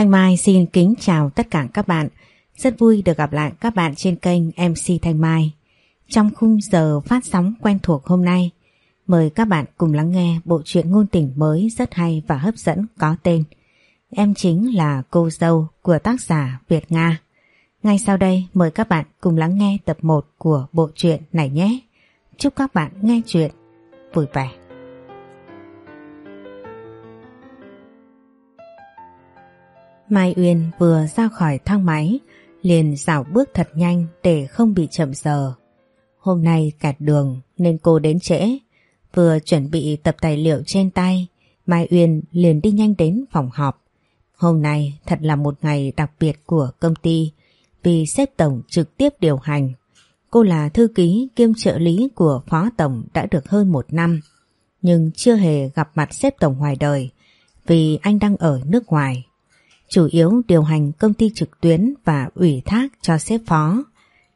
Thanh Mai xin kính chào tất cả các bạn. Rất vui được gặp lại các bạn trên kênh MC Thanh Mai. Trong khung giờ phát sóng quen thuộc hôm nay, mời các bạn cùng lắng nghe bộ truyện ngôn tình mới rất hay và hấp dẫn có tên Em chính là cô dâu của tác giả Việt Nga. Ngay sau đây mời các bạn cùng lắng nghe tập 1 của bộ truyện này nhé. Chúc các bạn nghe chuyện vui vẻ. Mai Uyên vừa ra khỏi thang máy liền dạo bước thật nhanh để không bị chậm giờ. Hôm nay kẹt đường nên cô đến trễ. Vừa chuẩn bị tập tài liệu trên tay, Mai Uyên liền đi nhanh đến phòng họp. Hôm nay thật là một ngày đặc biệt của công ty vì sếp tổng trực tiếp điều hành. Cô là thư ký kiêm trợ lý của phó tổng đã được hơn một năm nhưng chưa hề gặp mặt sếp tổng ngoài đời vì anh đang ở nước ngoài chủ yếu điều hành công ty trực tuyến và ủy thác cho sếp phó.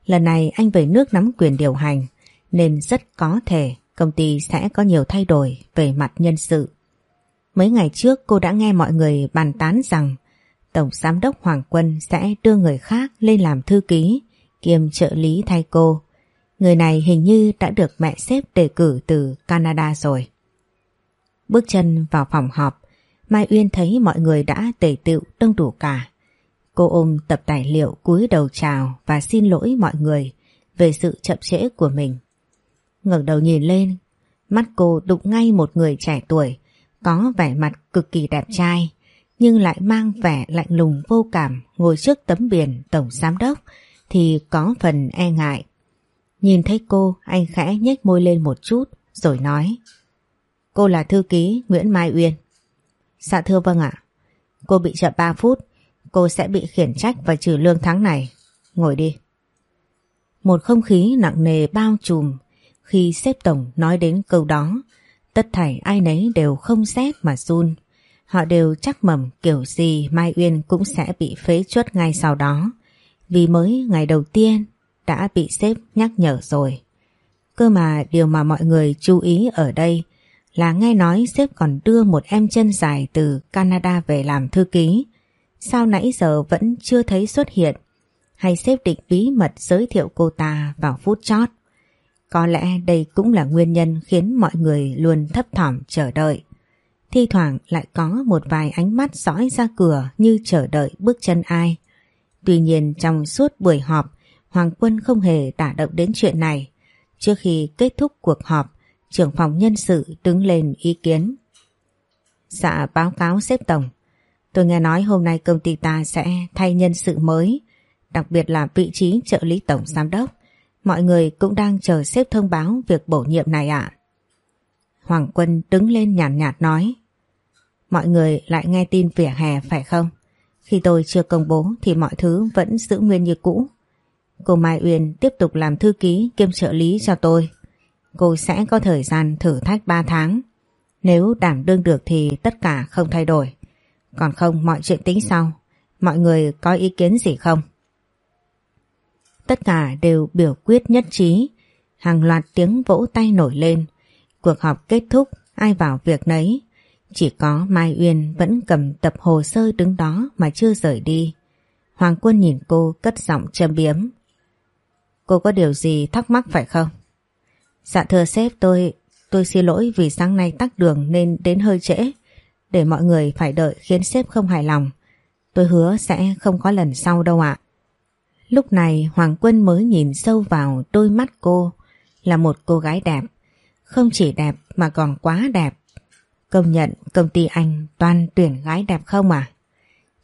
Lần này anh về nước nắm quyền điều hành, nên rất có thể công ty sẽ có nhiều thay đổi về mặt nhân sự. Mấy ngày trước, cô đã nghe mọi người bàn tán rằng Tổng Giám đốc Hoàng Quân sẽ đưa người khác lên làm thư ký, kiêm trợ lý thay cô. Người này hình như đã được mẹ sếp đề cử từ Canada rồi. Bước chân vào phòng họp Mai Uyên thấy mọi người đã tề tựu đông đủ cả. Cô ôm tập tài liệu cúi đầu chào và xin lỗi mọi người về sự chậm trễ của mình. ngẩng đầu nhìn lên, mắt cô đụng ngay một người trẻ tuổi có vẻ mặt cực kỳ đẹp trai nhưng lại mang vẻ lạnh lùng vô cảm ngồi trước tấm biển tổng giám đốc thì có phần e ngại. Nhìn thấy cô anh khẽ nhếch môi lên một chút rồi nói Cô là thư ký Nguyễn Mai Uyên. Dạ thưa vâng ạ. Cô bị chậm 3 phút, cô sẽ bị khiển trách và trừ lương tháng này. Ngồi đi. Một không khí nặng nề bao trùm khi sếp tổng nói đến câu đó. Tất thảy ai nấy đều không rét mà run. Họ đều chắc mầm kiểu gì Mai Uyên cũng sẽ bị phế chuất ngay sau đó. Vì mới ngày đầu tiên đã bị sếp nhắc nhở rồi. Cơ mà điều mà mọi người chú ý ở đây là nghe nói sếp còn đưa một em chân dài từ Canada về làm thư ký. Sao nãy giờ vẫn chưa thấy xuất hiện? Hay sếp định bí mật giới thiệu cô ta vào phút chót? Có lẽ đây cũng là nguyên nhân khiến mọi người luôn thấp thỏm chờ đợi. Thi thoảng lại có một vài ánh mắt dõi ra cửa như chờ đợi bước chân ai. Tuy nhiên trong suốt buổi họp, Hoàng Quân không hề đả động đến chuyện này. Trước khi kết thúc cuộc họp, trưởng phòng nhân sự đứng lên ý kiến. Dạ báo cáo xếp tổng. Tôi nghe nói hôm nay công ty ta sẽ thay nhân sự mới, đặc biệt là vị trí trợ lý tổng giám đốc. Mọi người cũng đang chờ xếp thông báo việc bổ nhiệm này ạ. Hoàng Quân đứng lên nhàn nhạt, nhạt nói. Mọi người lại nghe tin vỉa hè phải không? Khi tôi chưa công bố thì mọi thứ vẫn giữ nguyên như cũ. Cô Mai Uyên tiếp tục làm thư ký kiêm trợ lý cho tôi cô sẽ có thời gian thử thách 3 tháng. Nếu đảm đương được thì tất cả không thay đổi. Còn không mọi chuyện tính sau. Mọi người có ý kiến gì không? Tất cả đều biểu quyết nhất trí. Hàng loạt tiếng vỗ tay nổi lên. Cuộc họp kết thúc, ai vào việc nấy. Chỉ có Mai Uyên vẫn cầm tập hồ sơ đứng đó mà chưa rời đi. Hoàng Quân nhìn cô cất giọng châm biếm. Cô có điều gì thắc mắc phải không? Dạ thưa sếp tôi, tôi xin lỗi vì sáng nay tắc đường nên đến hơi trễ. Để mọi người phải đợi khiến sếp không hài lòng. Tôi hứa sẽ không có lần sau đâu ạ. Lúc này Hoàng Quân mới nhìn sâu vào đôi mắt cô là một cô gái đẹp. Không chỉ đẹp mà còn quá đẹp. Công nhận công ty anh toàn tuyển gái đẹp không à?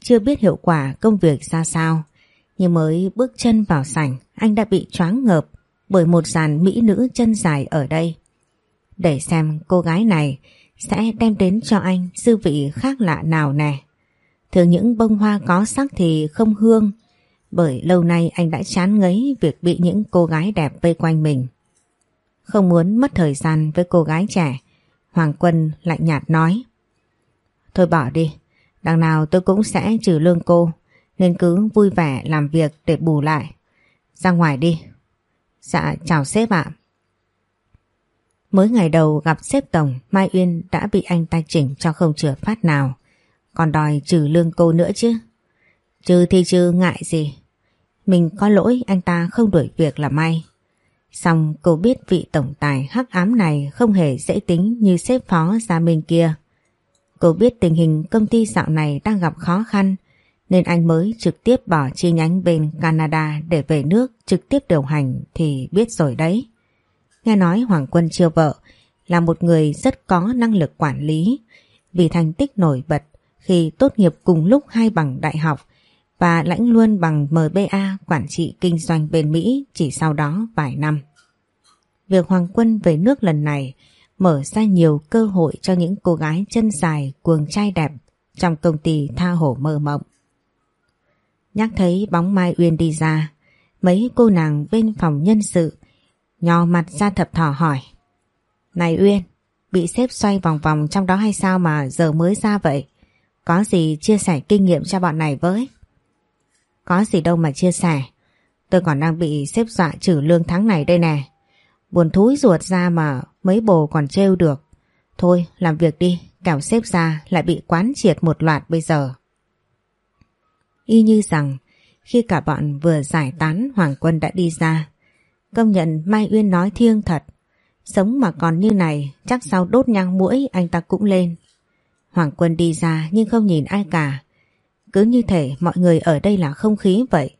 Chưa biết hiệu quả công việc ra sao. Nhưng mới bước chân vào sảnh anh đã bị choáng ngợp bởi một dàn mỹ nữ chân dài ở đây. Để xem cô gái này sẽ đem đến cho anh dư vị khác lạ nào nè. Thường những bông hoa có sắc thì không hương, bởi lâu nay anh đã chán ngấy việc bị những cô gái đẹp vây quanh mình. Không muốn mất thời gian với cô gái trẻ, Hoàng Quân lạnh nhạt nói. Thôi bỏ đi, đằng nào tôi cũng sẽ trừ lương cô, nên cứ vui vẻ làm việc để bù lại. Ra ngoài đi, Dạ chào sếp ạ. Mới ngày đầu gặp sếp tổng, Mai Uyên đã bị anh ta chỉnh cho không chừa phát nào Còn đòi trừ lương cô nữa chứ trừ thì trừ, ngại gì. Mình có lỗi, anh ta không đuổi việc là may. Xong, cô biết vị tổng tài hắc ám này không hề dễ tính như sếp phó Gia Minh kia. Cô biết tình hình công ty dạo này đang gặp khó khăn nên anh mới trực tiếp bỏ chi nhánh bên Canada để về nước trực tiếp điều hành thì biết rồi đấy. Nghe nói Hoàng Quân chưa vợ, là một người rất có năng lực quản lý vì thành tích nổi bật, khi tốt nghiệp cùng lúc hai bằng đại học, và lãnh luôn bằng MBA quản trị kinh doanh bên Mỹ chỉ sau đó vài năm. Việc Hoàng Quân về nước lần này mở ra nhiều cơ hội cho những cô gái chân dài, cuồng trai đẹp trong công ty tha hổ mơ mộng. Nhắc thấy bóng Mai Uyên đi ra, mấy cô nàng bên phòng nhân sự nhò mặt ra thập thỏ hỏi. Này Uyên, bị xếp xoay vòng vòng trong đó hay sao mà giờ mới ra vậy? Có gì chia sẻ kinh nghiệm cho bọn này với? Có gì đâu mà chia sẻ. Tôi còn đang bị xếp dọa trừ lương tháng này đây nè. Buồn thúi ruột ra mà mấy bồ còn trêu được. Thôi làm việc đi, kẻo xếp ra lại bị quán triệt một loạt bây giờ. Y như rằng, khi cả bọn vừa giải tán, Hoàng Quân đã đi ra. Công nhận Mai Uyên nói thiêng thật. Sống mà còn như này, chắc sau đốt nhang mũi anh ta cũng lên. Hoàng Quân đi ra, nhưng không nhìn ai cả. Cứ như thể mọi người ở đây là không khí vậy.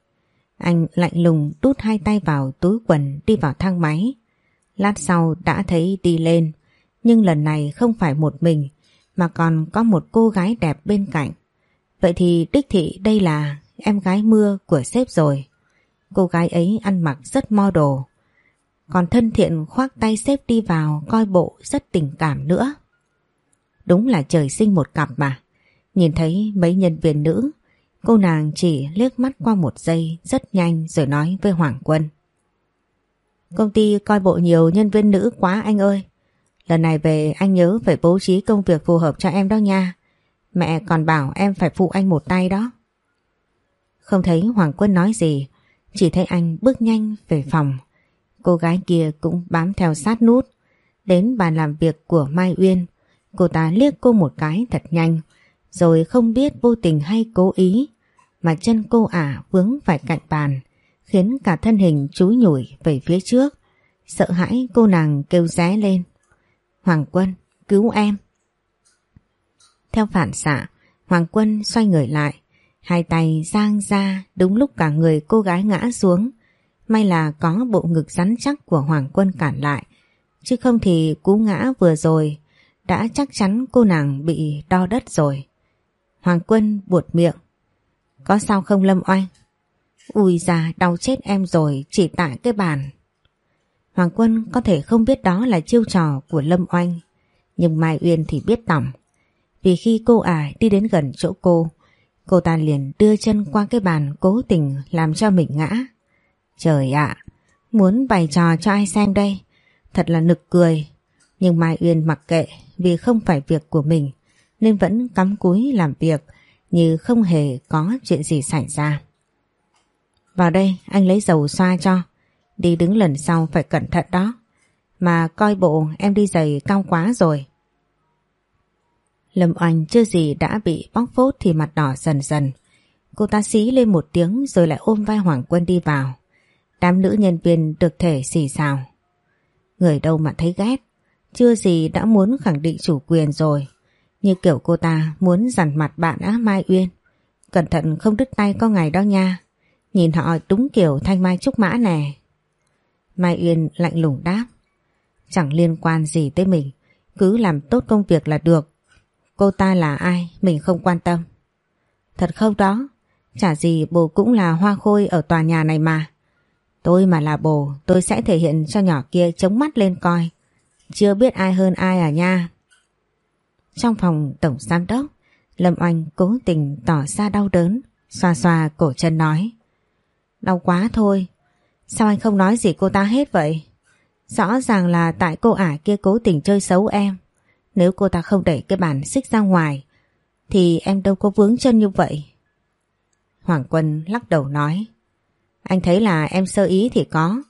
Anh lạnh lùng đút hai tay vào túi quần, đi vào thang máy. Lát sau đã thấy đi lên. Nhưng lần này không phải một mình, mà còn có một cô gái đẹp bên cạnh. Vậy thì đích thị đây là em gái mưa của sếp rồi. Cô gái ấy ăn mặc rất model. Còn thân thiện khoác tay sếp đi vào coi bộ rất tình cảm nữa. Đúng là trời sinh một cặp mà. Nhìn thấy mấy nhân viên nữ, cô nàng chỉ liếc mắt qua một giây rất nhanh rồi nói với Hoàng Quân. Công ty coi bộ nhiều nhân viên nữ quá anh ơi. Lần này về anh nhớ phải bố trí công việc phù hợp cho em đó nha. Mẹ còn bảo em phải phụ anh một tay đó. Không thấy Hoàng Quân nói gì, chỉ thấy anh bước nhanh về phòng. Cô gái kia cũng bám theo sát nút. Đến bàn làm việc của Mai Uyên, cô ta liếc cô một cái thật nhanh, rồi không biết vô tình hay cố ý, mà chân cô ả vướng phải cạnh bàn, khiến cả thân hình chúi nhủi về phía trước. Sợ hãi cô nàng kêu ré lên. Hoàng Quân, cứu em. Theo phản xạ, Hoàng Quân xoay người lại, hai tay giang ra đúng lúc cả người cô gái ngã xuống. May là có bộ ngực rắn chắc của Hoàng Quân cản lại, chứ không thì cú ngã vừa rồi đã chắc chắn cô nàng bị đo đất rồi. Hoàng Quân buột miệng. Có sao không Lâm Oanh? Ui già đau chết em rồi chỉ tại cái bàn. Hoàng Quân có thể không biết đó là chiêu trò của Lâm Oanh, nhưng Mai Uyên thì biết tỏng. Vì khi cô ả đi đến gần chỗ cô, cô ta liền đưa chân qua cái bàn cố tình làm cho mình ngã. Trời ạ, muốn bày trò cho ai xem đây? Thật là nực cười. Nhưng Mai Uyên mặc kệ vì không phải việc của mình nên vẫn cắm cúi làm việc như không hề có chuyện gì xảy ra. Vào đây anh lấy dầu xoa cho. Đi đứng lần sau phải cẩn thận đó. Mà coi bộ em đi giày cao quá rồi. Lâm Oanh chưa gì đã bị bóc phốt thì mặt đỏ dần dần. Cô ta xí lên một tiếng rồi lại ôm vai Hoàng Quân đi vào. Đám nữ nhân viên được thể xì xào. Người đâu mà thấy ghét. Chưa gì đã muốn khẳng định chủ quyền rồi. Như kiểu cô ta muốn dằn mặt bạn á Mai Uyên. Cẩn thận không đứt tay có ngày đó nha. Nhìn họ đúng kiểu thanh mai trúc mã nè. Mai Uyên lạnh lùng đáp. Chẳng liên quan gì tới mình. Cứ làm tốt công việc là được. Cô ta là ai mình không quan tâm. Thật không đó. Chả gì bồ cũng là hoa khôi ở tòa nhà này mà. Tôi mà là bồ tôi sẽ thể hiện cho nhỏ kia chống mắt lên coi. Chưa biết ai hơn ai à nha. Trong phòng tổng giám đốc, Lâm Oanh cố tình tỏ ra đau đớn, xoa xoa cổ chân nói. Đau quá thôi, sao anh không nói gì cô ta hết vậy? Rõ ràng là tại cô ả kia cố tình chơi xấu em. Nếu cô ta không đẩy cái bàn xích ra ngoài, thì em đâu có vướng chân như vậy. Hoàng Quân lắc đầu nói. Anh thấy là em sơ ý thì có,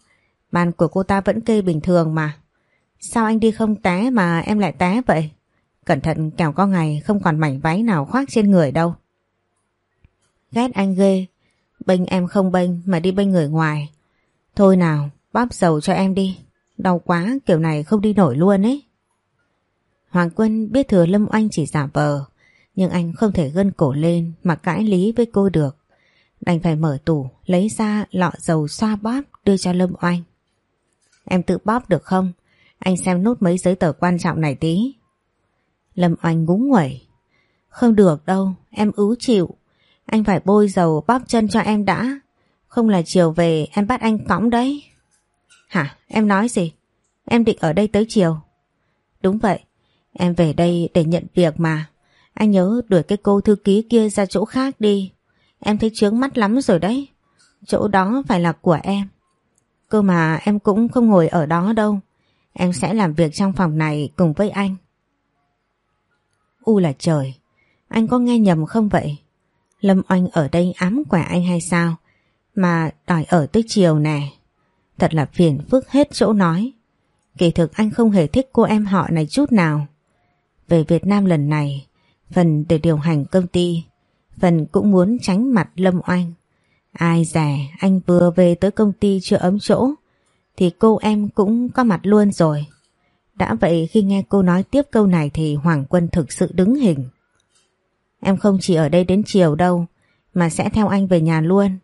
bàn của cô ta vẫn kê bình thường mà. Sao anh đi không té mà em lại té vậy? Cẩn thận kẻo có ngày không còn mảnh váy nào khoác trên người đâu. Ghét anh ghê. Bênh em không bênh mà đi bênh người ngoài. Thôi nào, bóp dầu cho em đi. Đau quá kiểu này không đi nổi luôn ấy. Hoàng Quân biết thừa Lâm Oanh chỉ giả vờ. Nhưng anh không thể gân cổ lên mà cãi lý với cô được. Đành phải mở tủ lấy ra lọ dầu xoa bóp đưa cho Lâm Oanh. Em tự bóp được không? Anh xem nốt mấy giấy tờ quan trọng này tí. Lâm Oanh ngúng nguẩy. Không được đâu, em ứ chịu. Anh phải bôi dầu bóp chân cho em đã. Không là chiều về em bắt anh cõng đấy. Hả? Em nói gì? Em định ở đây tới chiều. Đúng vậy. Em về đây để nhận việc mà. Anh nhớ đuổi cái cô thư ký kia ra chỗ khác đi. Em thấy chướng mắt lắm rồi đấy. Chỗ đó phải là của em. Cơ mà em cũng không ngồi ở đó đâu. Em sẽ làm việc trong phòng này cùng với anh. U là trời. Anh có nghe nhầm không vậy? Lâm Oanh ở đây ám quả anh hay sao? Mà đòi ở tới chiều nè. Thật là phiền phức hết chỗ nói. Kỳ thực anh không hề thích cô em họ này chút nào. Về Việt Nam lần này, phần để điều hành công ty, phần cũng muốn tránh mặt Lâm Oanh. Ai dè, anh vừa về tới công ty chưa ấm chỗ, thì cô em cũng có mặt luôn rồi. Đã vậy khi nghe cô nói tiếp câu này thì Hoàng Quân thực sự đứng hình. Em không chỉ ở đây đến chiều đâu, mà sẽ theo anh về nhà luôn.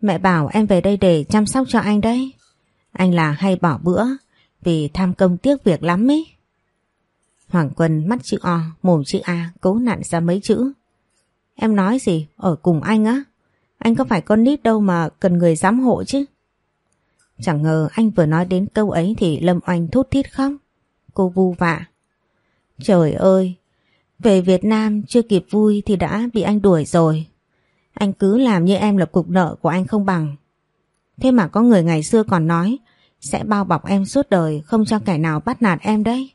Mẹ bảo em về đây để chăm sóc cho anh đấy. Anh là hay bỏ bữa vì tham công tiếc việc lắm ấy. Hoàng Quân mắt chữ O, mồm chữ A cố nặn ra mấy chữ. Em nói gì? Ở cùng anh á? Anh có phải con nít đâu mà cần người giám hộ chứ? Chẳng ngờ anh vừa nói đến câu ấy thì Lâm Oanh thút thít khóc. Cô vu vạ. Trời ơi, về Việt Nam chưa kịp vui thì đã bị anh đuổi rồi. Anh cứ làm như em là cục nợ của anh không bằng. Thế mà có người ngày xưa còn nói sẽ bao bọc em suốt đời không cho kẻ nào bắt nạt em đấy.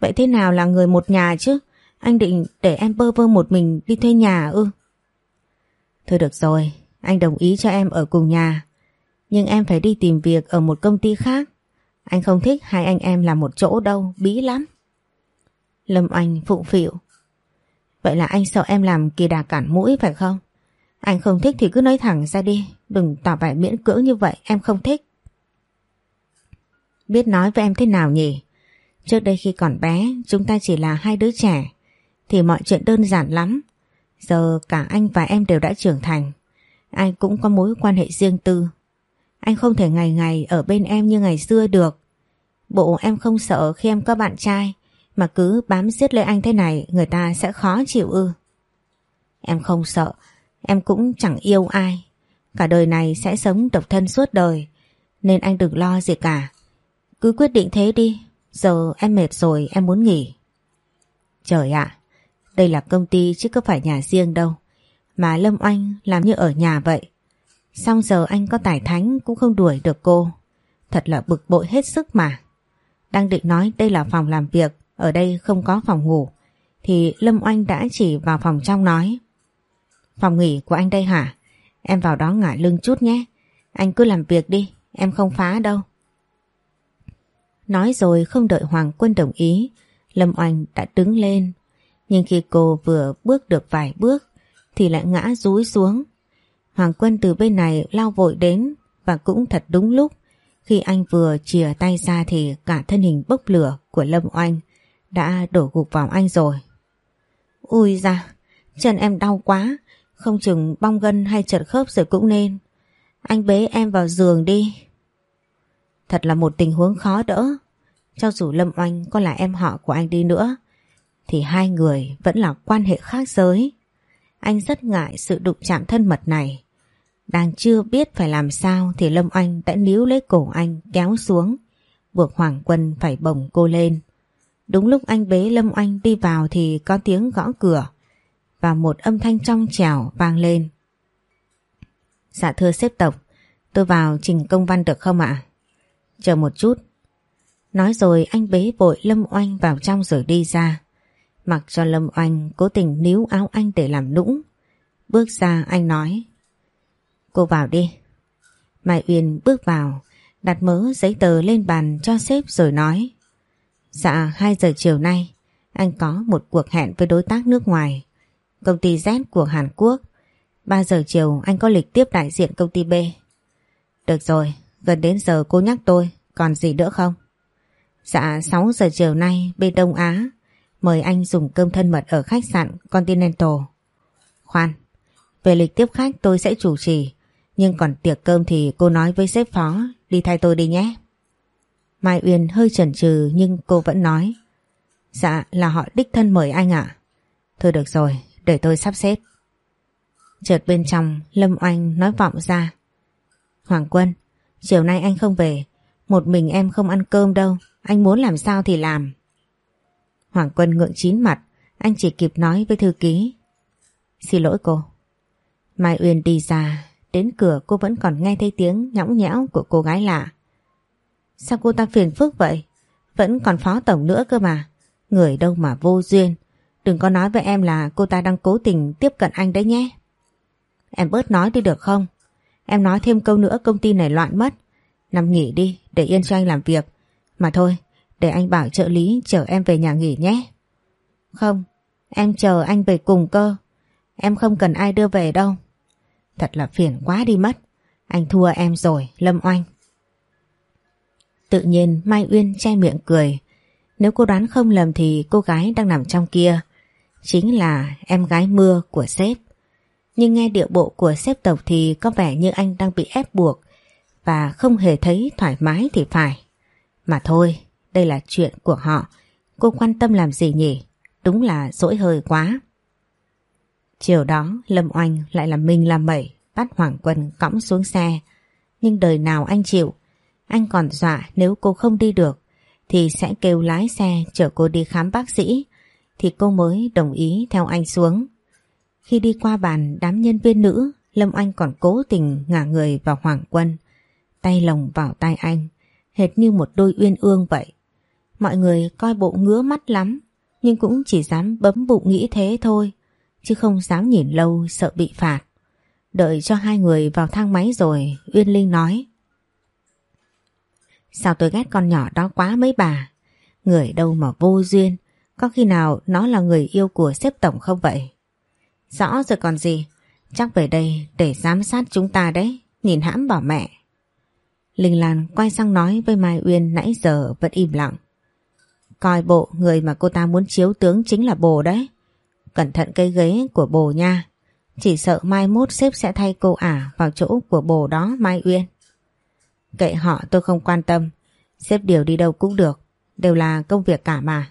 Vậy thế nào là người một nhà chứ? Anh định để em bơ vơ một mình đi thuê nhà ư? Thôi được rồi, anh đồng ý cho em ở cùng nhà. Nhưng em phải đi tìm việc ở một công ty khác. Anh không thích hai anh em làm một chỗ đâu, bí lắm. Lâm Anh phụng phịu. Vậy là anh sợ em làm kỳ đà cản mũi phải không? Anh không thích thì cứ nói thẳng ra đi, đừng tỏ vẻ miễn cưỡng như vậy, em không thích. Biết nói với em thế nào nhỉ? Trước đây khi còn bé, chúng ta chỉ là hai đứa trẻ, thì mọi chuyện đơn giản lắm. Giờ cả anh và em đều đã trưởng thành, anh cũng có mối quan hệ riêng tư. Anh không thể ngày ngày ở bên em như ngày xưa được. Bộ em không sợ khi em có bạn trai mà cứ bám giết lấy anh thế này người ta sẽ khó chịu ư. Em không sợ, em cũng chẳng yêu ai. Cả đời này sẽ sống độc thân suốt đời, nên anh đừng lo gì cả. Cứ quyết định thế đi, giờ em mệt rồi em muốn nghỉ. Trời ạ, đây là công ty chứ có phải nhà riêng đâu. Mà Lâm Oanh làm như ở nhà vậy. Xong giờ anh có tài thánh cũng không đuổi được cô. Thật là bực bội hết sức mà. Đang định nói đây là phòng làm việc, ở đây không có phòng ngủ. Thì Lâm Oanh đã chỉ vào phòng trong nói. Phòng nghỉ của anh đây hả? Em vào đó ngả lưng chút nhé. Anh cứ làm việc đi, em không phá đâu. Nói rồi không đợi Hoàng Quân đồng ý, Lâm Oanh đã đứng lên. Nhưng khi cô vừa bước được vài bước thì lại ngã rúi xuống. Hoàng Quân từ bên này lao vội đến và cũng thật đúng lúc. Khi anh vừa chìa tay ra thì cả thân hình bốc lửa của Lâm Oanh đã đổ gục vào anh rồi. Ui da, chân em đau quá, không chừng bong gân hay chật khớp rồi cũng nên. Anh bế em vào giường đi. Thật là một tình huống khó đỡ. Cho dù Lâm Oanh có là em họ của anh đi nữa, thì hai người vẫn là quan hệ khác giới. Anh rất ngại sự đụng chạm thân mật này. Đang chưa biết phải làm sao thì Lâm Oanh đã níu lấy cổ anh kéo xuống, buộc Hoàng Quân phải bồng cô lên. Đúng lúc anh bế Lâm Oanh đi vào thì có tiếng gõ cửa và một âm thanh trong trẻo vang lên. Dạ thưa xếp tổng, tôi vào trình công văn được không ạ? Chờ một chút. Nói rồi anh bế vội Lâm Oanh vào trong rồi đi ra. Mặc cho Lâm Oanh cố tình níu áo anh để làm nũng. Bước ra anh nói. Cô vào đi. Mai Uyên bước vào, đặt mớ giấy tờ lên bàn cho sếp rồi nói. Dạ 2 giờ chiều nay, anh có một cuộc hẹn với đối tác nước ngoài. Công ty Z của Hàn Quốc 3 giờ chiều anh có lịch tiếp đại diện công ty B. Được rồi, gần đến giờ cô nhắc tôi, còn gì nữa không? Dạ 6 giờ chiều nay bên Đông Á mời anh dùng cơm thân mật ở khách sạn Continental. Khoan, về lịch tiếp khách tôi sẽ chủ trì, nhưng còn tiệc cơm thì cô nói với sếp phó đi thay tôi đi nhé. Mai Uyên hơi chần chừ nhưng cô vẫn nói. Dạ là họ đích thân mời anh ạ. Thôi được rồi, để tôi sắp xếp. Chợt bên trong Lâm Oanh nói vọng ra. Hoàng Quân, chiều nay anh không về, một mình em không ăn cơm đâu, anh muốn làm sao thì làm. Hoàng Quân ngượng chín mặt, anh chỉ kịp nói với thư ký. Xin lỗi cô. Mai Uyên đi ra, đến cửa cô vẫn còn nghe thấy tiếng nhõng nhẽo của cô gái lạ. Sao cô ta phiền phức vậy? Vẫn còn phó tổng nữa cơ mà. Người đâu mà vô duyên. Đừng có nói với em là cô ta đang cố tình tiếp cận anh đấy nhé. Em bớt nói đi được không? Em nói thêm câu nữa công ty này loạn mất. Nằm nghỉ đi để yên cho anh làm việc. Mà thôi, để anh bảo trợ lý chở em về nhà nghỉ nhé. Không, em chờ anh về cùng cơ. Em không cần ai đưa về đâu. Thật là phiền quá đi mất. Anh thua em rồi, Lâm Oanh. Tự nhiên Mai Uyên che miệng cười. Nếu cô đoán không lầm thì cô gái đang nằm trong kia chính là em gái mưa của sếp. Nhưng nghe điệu bộ của sếp tộc thì có vẻ như anh đang bị ép buộc và không hề thấy thoải mái thì phải. Mà thôi, đây là chuyện của họ. Cô quan tâm làm gì nhỉ? Đúng là dỗi hơi quá. Chiều đó Lâm Oanh lại làm mình làm mẩy bắt Hoàng Quân cõng xuống xe. Nhưng đời nào anh chịu anh còn dọa nếu cô không đi được thì sẽ kêu lái xe chở cô đi khám bác sĩ thì cô mới đồng ý theo anh xuống. Khi đi qua bàn, đám nhân viên nữ, Lâm Anh còn cố tình ngả người vào Hoàng Quân tay lồng vào tay anh, hệt như một đôi uyên ương vậy. Mọi người coi bộ ngứa mắt lắm, nhưng cũng chỉ dám bấm bụng nghĩ thế thôi, chứ không dám nhìn lâu sợ bị phạt. Đợi cho hai người vào thang máy rồi, Uyên Linh nói, Sao tôi ghét con nhỏ đó quá mấy bà Người đâu mà vô duyên, Có khi nào nó là người yêu của sếp tổng không vậy Rõ rồi còn gì. Chắc về đây để giám sát chúng ta đấy. Nhìn hãm bảo mẹ. Linh Lan quay sang nói với Mai Uyên nãy giờ vẫn im lặng. Coi bộ người mà cô ta muốn chiếu tướng chính là bồ đấy. Cẩn thận cây ghế của bồ nha. Chỉ sợ mai mốt sếp sẽ thay cô ả vào chỗ của bồ đó, Mai Uyên. Kệ họ tôi không quan tâm. Xếp điều đi đâu cũng được. Đều là công việc cả mà.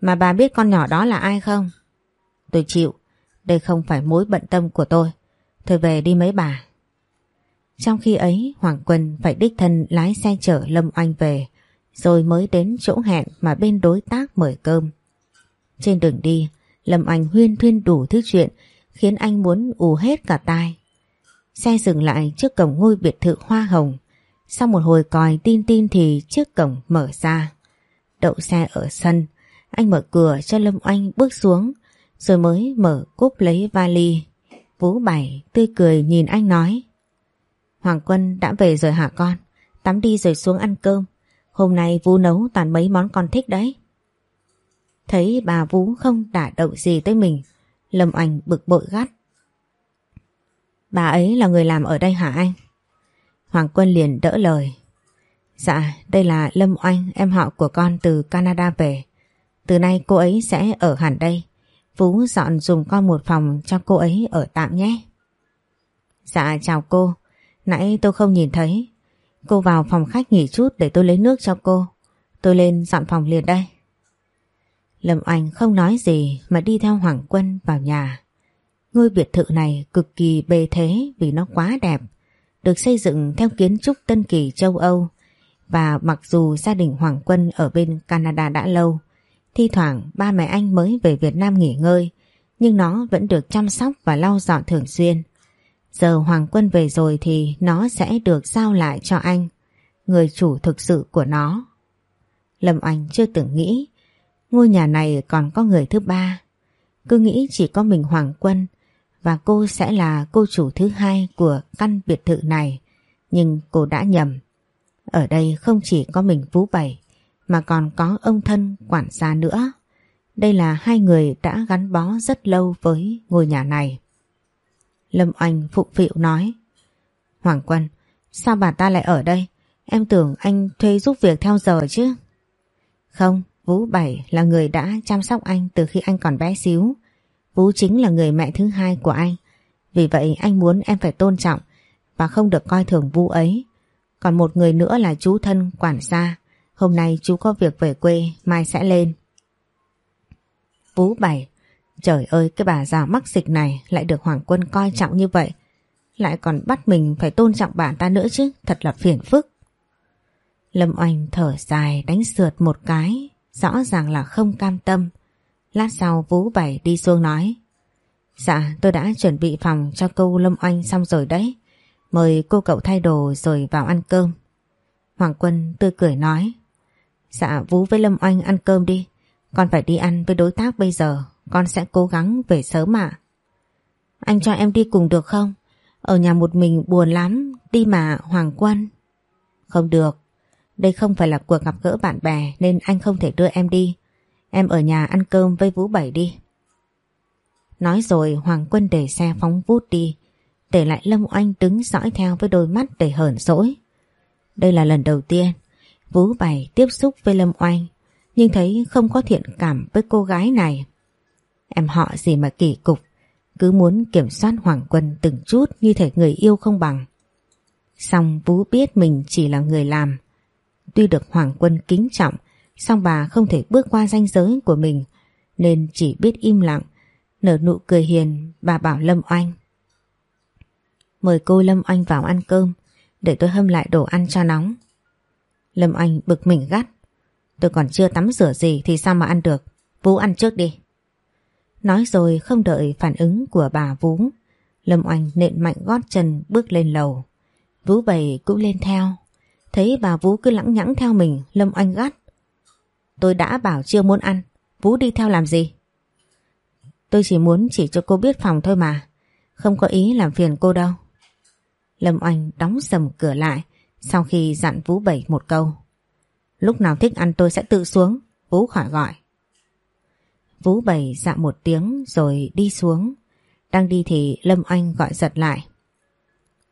Mà bà biết con nhỏ đó là ai không? Tôi chịu. Đây không phải mối bận tâm của tôi. Thôi về đi mấy bà. Trong khi ấy Hoàng Quân phải đích thân lái xe chở Lâm Oanh về Rồi mới đến chỗ hẹn mà bên đối tác mời cơm. Trên đường đi Lâm Oanh huyên thuyên đủ thứ chuyện Khiến anh muốn ù hết cả tai. Xe dừng lại trước cổng ngôi biệt thự hoa hồng. Sau một hồi còi tin tin thì chiếc cổng mở ra. Đậu xe ở sân, anh mở cửa cho Lâm Oanh bước xuống, rồi mới mở cúp lấy vali. Vũ Bảy tươi cười nhìn anh nói. Hoàng Quân đã về rồi hả con? Tắm đi rồi xuống ăn cơm. Hôm nay Vũ nấu toàn mấy món con thích đấy. Thấy bà Vũ không đả động gì tới mình, Lâm Oanh bực bội gắt. Bà ấy là người làm ở đây hả anh? Hoàng Quân liền đỡ lời. Dạ, đây là Lâm Oanh, em họ của con từ Canada về. Từ nay cô ấy sẽ ở hẳn đây. Vũ dọn dùng con một phòng cho cô ấy ở tạm nhé. Dạ, chào cô. Nãy tôi không nhìn thấy. Cô vào phòng khách nghỉ chút để tôi lấy nước cho cô. Tôi lên dọn phòng liền đây. Lâm Oanh không nói gì mà đi theo Hoàng Quân vào nhà. Ngôi biệt thự này cực kỳ bề thế vì nó quá đẹp, được xây dựng theo kiến trúc tân kỳ châu Âu và mặc dù gia đình Hoàng Quân ở bên Canada đã lâu, thi thoảng ba mẹ anh mới về Việt Nam nghỉ ngơi, nhưng nó vẫn được chăm sóc và lau dọn thường xuyên. Giờ Hoàng Quân về rồi thì nó sẽ được giao lại cho anh, người chủ thực sự của nó. Lâm Anh chưa từng nghĩ ngôi nhà này còn có người thứ ba. Cứ nghĩ chỉ có mình Hoàng Quân và cô sẽ là cô chủ thứ hai của căn biệt thự này. Nhưng cô đã nhầm. Ở đây không chỉ có mình Vũ Bảy mà còn có ông thân quản gia nữa. Đây là hai người đã gắn bó rất lâu với ngôi nhà này. Lâm Oanh phụng phịu nói. Hoàng Quân, sao bà ta lại ở đây? Em tưởng anh thuê giúp việc theo giờ chứ. Không, Vũ Bảy là người đã chăm sóc anh từ khi anh còn bé xíu. Vũ chính là người mẹ thứ hai của anh. Vì vậy anh muốn em phải tôn trọng và không được coi thường Vũ ấy. Còn một người nữa là chú thân quản gia. Hôm nay chú có việc về quê, mai sẽ lên. Vũ Bảy, trời ơi cái bà già mắc dịch này lại được Hoàng Quân coi trọng như vậy. Lại còn bắt mình phải tôn trọng bà ta nữa chứ, thật là phiền phức. Lâm Oanh thở dài đánh sượt một cái, rõ ràng là không cam tâm. Lát sau Vũ Bảy đi xuống nói. Dạ tôi đã chuẩn bị phòng cho cô Lâm Oanh xong rồi đấy. Mời cô cậu thay đồ rồi vào ăn cơm. Hoàng Quân tươi cười nói. Dạ Vũ với Lâm Oanh ăn cơm đi. Con phải đi ăn với đối tác bây giờ. Con sẽ cố gắng về sớm ạ. Anh cho em đi cùng được không? Ở nhà một mình buồn lắm. Đi mà Hoàng Quân. Không được. Đây không phải là cuộc gặp gỡ bạn bè nên anh không thể đưa em đi. Em ở nhà ăn cơm với Vũ Bảy đi. Nói rồi Hoàng Quân để xe phóng vút đi, để lại Lâm Oanh đứng dõi theo với đôi mắt đầy hờn dỗi. Đây là lần đầu tiên Vũ Bảy tiếp xúc với Lâm Oanh, nhưng thấy không có thiện cảm với cô gái này. Em họ gì mà kỳ cục, cứ muốn kiểm soát Hoàng Quân từng chút như thể người yêu không bằng. Xong Vũ biết mình chỉ là người làm, Tuy được Hoàng Quân kính trọng, song bà không thể bước qua ranh giới của mình, nên chỉ biết im lặng, nở nụ cười hiền, bà bảo Lâm Oanh. Mời cô Lâm Oanh vào ăn cơm, để tôi hâm lại đồ ăn cho nóng. Lâm Anh bực mình gắt. Tôi còn chưa tắm rửa gì thì sao mà ăn được, Vũ ăn trước đi. Nói rồi không đợi phản ứng của bà Vũ, Lâm Oanh nện mạnh gót chân bước lên lầu. Vũ Bầy cũng lên theo, Thấy bà Vũ cứ lẳng nhẳng theo mình Lâm Oanh gắt Tôi đã bảo chưa muốn ăn Vũ đi theo làm gì Tôi chỉ muốn chỉ cho cô biết phòng thôi mà Không có ý làm phiền cô đâu Lâm Oanh đóng sầm cửa lại sau khi dặn Vũ Bảy một câu Lúc nào thích ăn tôi sẽ tự xuống Vũ khỏi gọi Vũ Bảy dạ một tiếng rồi đi xuống Đang đi thì Lâm Anh gọi giật lại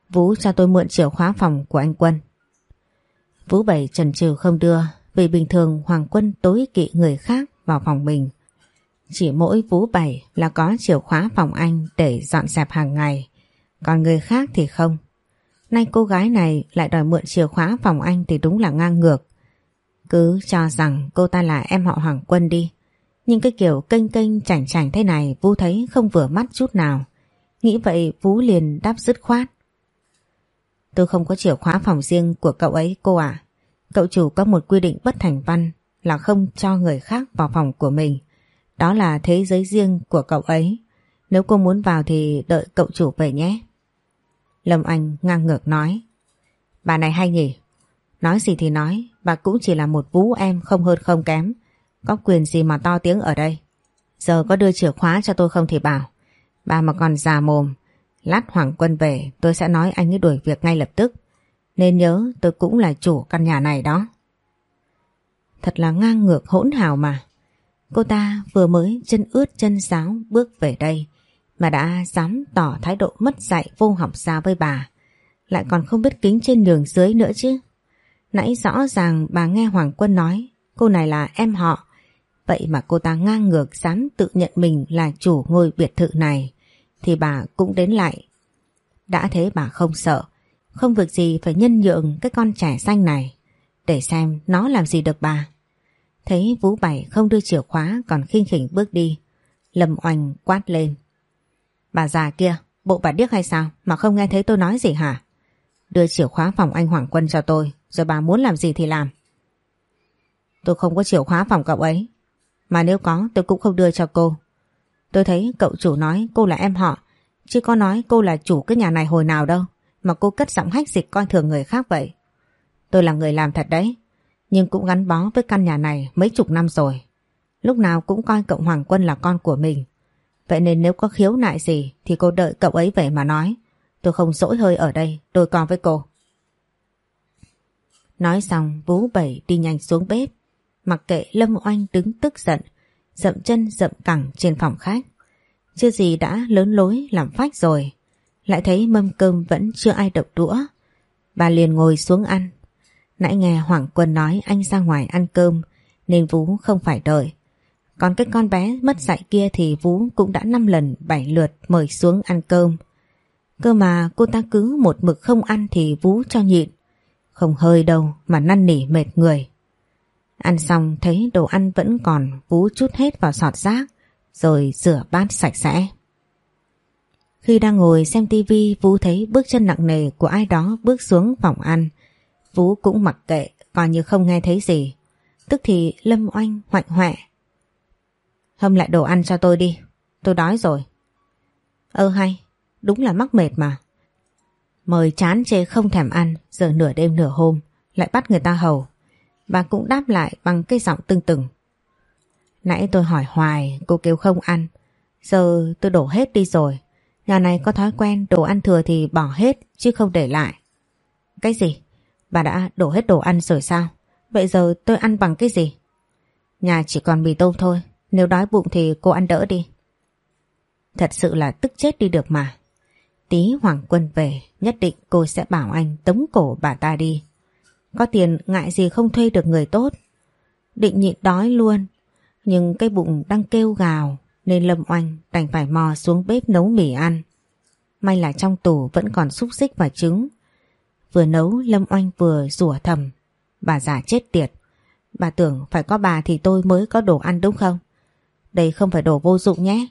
Vũ cho tôi mượn chìa khóa phòng của anh Quân Vũ Bảy trần trừ không đưa vì bình thường Hoàng Quân tối kỵ người khác vào phòng mình. Chỉ mỗi Vũ Bảy là có chìa khóa phòng anh để dọn dẹp hàng ngày, còn người khác thì không. Nay cô gái này lại đòi mượn chìa khóa phòng anh thì đúng là ngang ngược. Cứ cho rằng cô ta là em họ Hoàng Quân đi. Nhưng cái kiểu kênh kênh, chảnh chảnh thế này, Vũ thấy không vừa mắt chút nào. Nghĩ vậy, Vũ liền đáp dứt khoát. Tôi không có chìa khóa phòng riêng của cậu ấy, cô à. Cậu chủ có một quy định bất thành văn là không cho người khác vào phòng của mình. Đó là thế giới riêng của cậu ấy. Nếu cô muốn vào thì đợi cậu chủ về nhé. Lâm Anh ngang ngược nói. Bà này hay nhỉ? Nói gì thì nói, bà cũng chỉ là một vũ em không hơn không kém. Có quyền gì mà to tiếng ở đây? Giờ có đưa chìa khóa cho tôi không thì bảo. Bà mà còn già mồm Lát Hoàng Quân về tôi sẽ nói anh ấy đuổi việc ngay lập tức. Nên nhớ tôi cũng là chủ căn nhà này đó. Thật là ngang ngược hỗn hào mà. Cô ta vừa mới chân ướt chân sáo bước về đây mà đã dám tỏ thái độ mất dạy vô học ra với bà. Lại còn không biết kính trên đường dưới nữa chứ. Nãy rõ ràng bà nghe Hoàng Quân nói cô này là em họ. Vậy mà cô ta ngang ngược dám tự nhận mình là chủ ngôi biệt thự này thì bà cũng đến lại. Đã thế bà không sợ, không việc gì phải nhân nhượng cái con trẻ xanh này, để xem nó làm gì được bà. Thấy Vũ Bảy không đưa chìa khóa còn khinh khỉnh bước đi, Lâm Oanh quát lên. Bà già kia, bộ bà điếc hay sao mà không nghe thấy tôi nói gì hả? Đưa chìa khóa phòng anh Hoàng Quân cho tôi, rồi bà muốn làm gì thì làm. Tôi không có chìa khóa phòng cậu ấy, mà nếu có tôi cũng không đưa cho cô. Tôi thấy cậu chủ nói cô là em họ, chứ có nói cô là chủ cái nhà này hồi nào đâu, mà cô cất giọng hách dịch coi thường người khác vậy. Tôi là người làm thật đấy, nhưng cũng gắn bó với căn nhà này mấy chục năm rồi. Lúc nào cũng coi cậu Hoàng Quân là con của mình. Vậy nên nếu có khiếu nại gì thì cô đợi cậu ấy về mà nói. Tôi không dỗi hơi ở đây, tôi còn với cô. Nói xong Vũ Bảy đi nhanh xuống bếp. Mặc kệ Lâm Oanh đứng tức giận dậm chân dậm cẳng trên phòng khách. Chưa gì đã lớn lối làm phách rồi. lại thấy mâm cơm vẫn chưa ai động đũa. Bà liền ngồi xuống ăn. Nãy nghe Hoàng Quân nói anh ra ngoài ăn cơm nên Vú không phải đợi. Còn cái con bé mất dạy kia thì vũ cũng đã năm lần, bảy lượt mời xuống ăn cơm. Cơ mà cô ta cứ một mực không ăn thì vũ cho nhịn. Không hơi đâu mà năn nỉ mệt người. Ăn xong thấy đồ ăn vẫn còn, vũ chút hết vào sọt rác, rồi rửa bát sạch sẽ. Khi đang ngồi xem tivi vũ thấy bước chân nặng nề của ai đó bước xuống phòng ăn. vũ cũng mặc kệ, coi như không nghe thấy gì. Tức thì Lâm Oanh hoạnh hoẹ. Hâm lại đồ ăn cho tôi đi. Tôi đói rồi. Ơ hay, đúng là mắc mệt mà. Mời chán chê không thèm ăn, giờ nửa đêm nửa hôm, lại bắt người ta hầu. Bà cũng đáp lại bằng cái giọng tưng từng. Nãy tôi hỏi hoài, cô kêu không ăn. Giờ tôi đổ hết đi rồi. Nhà này có thói quen đồ ăn thừa thì bỏ hết chứ không để lại. Cái gì? Bà đã đổ hết đồ ăn rồi sao? Vậy giờ tôi ăn bằng cái gì? Nhà chỉ còn mì tôm thôi. Nếu đói bụng thì cô ăn đỡ đi. Thật sự là tức chết đi được mà. Tí Hoàng Quân về, nhất định cô sẽ bảo anh tống cổ bà ta đi. Có tiền ngại gì không thuê được người tốt. Định nhịn đói luôn, nhưng cái bụng đang kêu gào nên Lâm Oanh đành phải mò xuống bếp nấu mì ăn. May là trong tủ vẫn còn xúc xích và trứng. Vừa nấu Lâm Oanh vừa rủa thầm. Bà già chết tiệt. Bà tưởng phải có bà thì tôi mới có đồ ăn đúng không? Đây không phải đồ vô dụng nhé.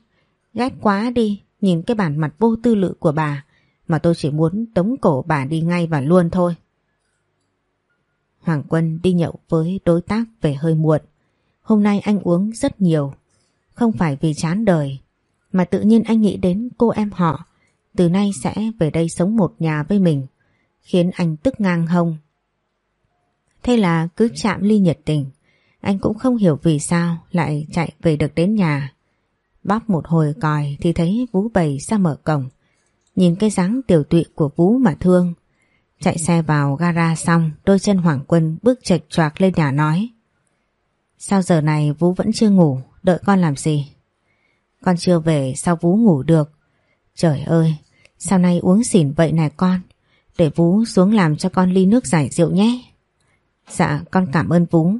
Ghét quá đi, nhìn cái bản mặt vô tư lự của bà mà tôi chỉ muốn tống cổ bà đi ngay và luôn thôi. Hoàng Quân đi nhậu với đối tác về hơi muộn. Hôm nay anh uống rất nhiều. Không phải vì chán đời, mà tự nhiên anh nghĩ đến cô em họ từ nay sẽ về đây sống một nhà với mình, khiến anh tức ngang hông. Thế là cứ chạm ly nhiệt tình, anh cũng không hiểu vì sao lại chạy về được đến nhà. Bóp một hồi còi thì thấy vũ Bầy ra mở cổng. Nhìn cái dáng tiểu tụy của vũ mà thương. Chạy xe vào gara xong, đôi chân Hoàng Quân bước chệch choạc lên nhà nói. Sao giờ này vũ vẫn chưa ngủ, đợi con làm gì? Con chưa về sao vũ ngủ được? Trời ơi, sao nay uống xỉn vậy này con? Để vũ xuống làm cho con ly nước giải rượu nhé. Dạ, con cảm ơn Vũ.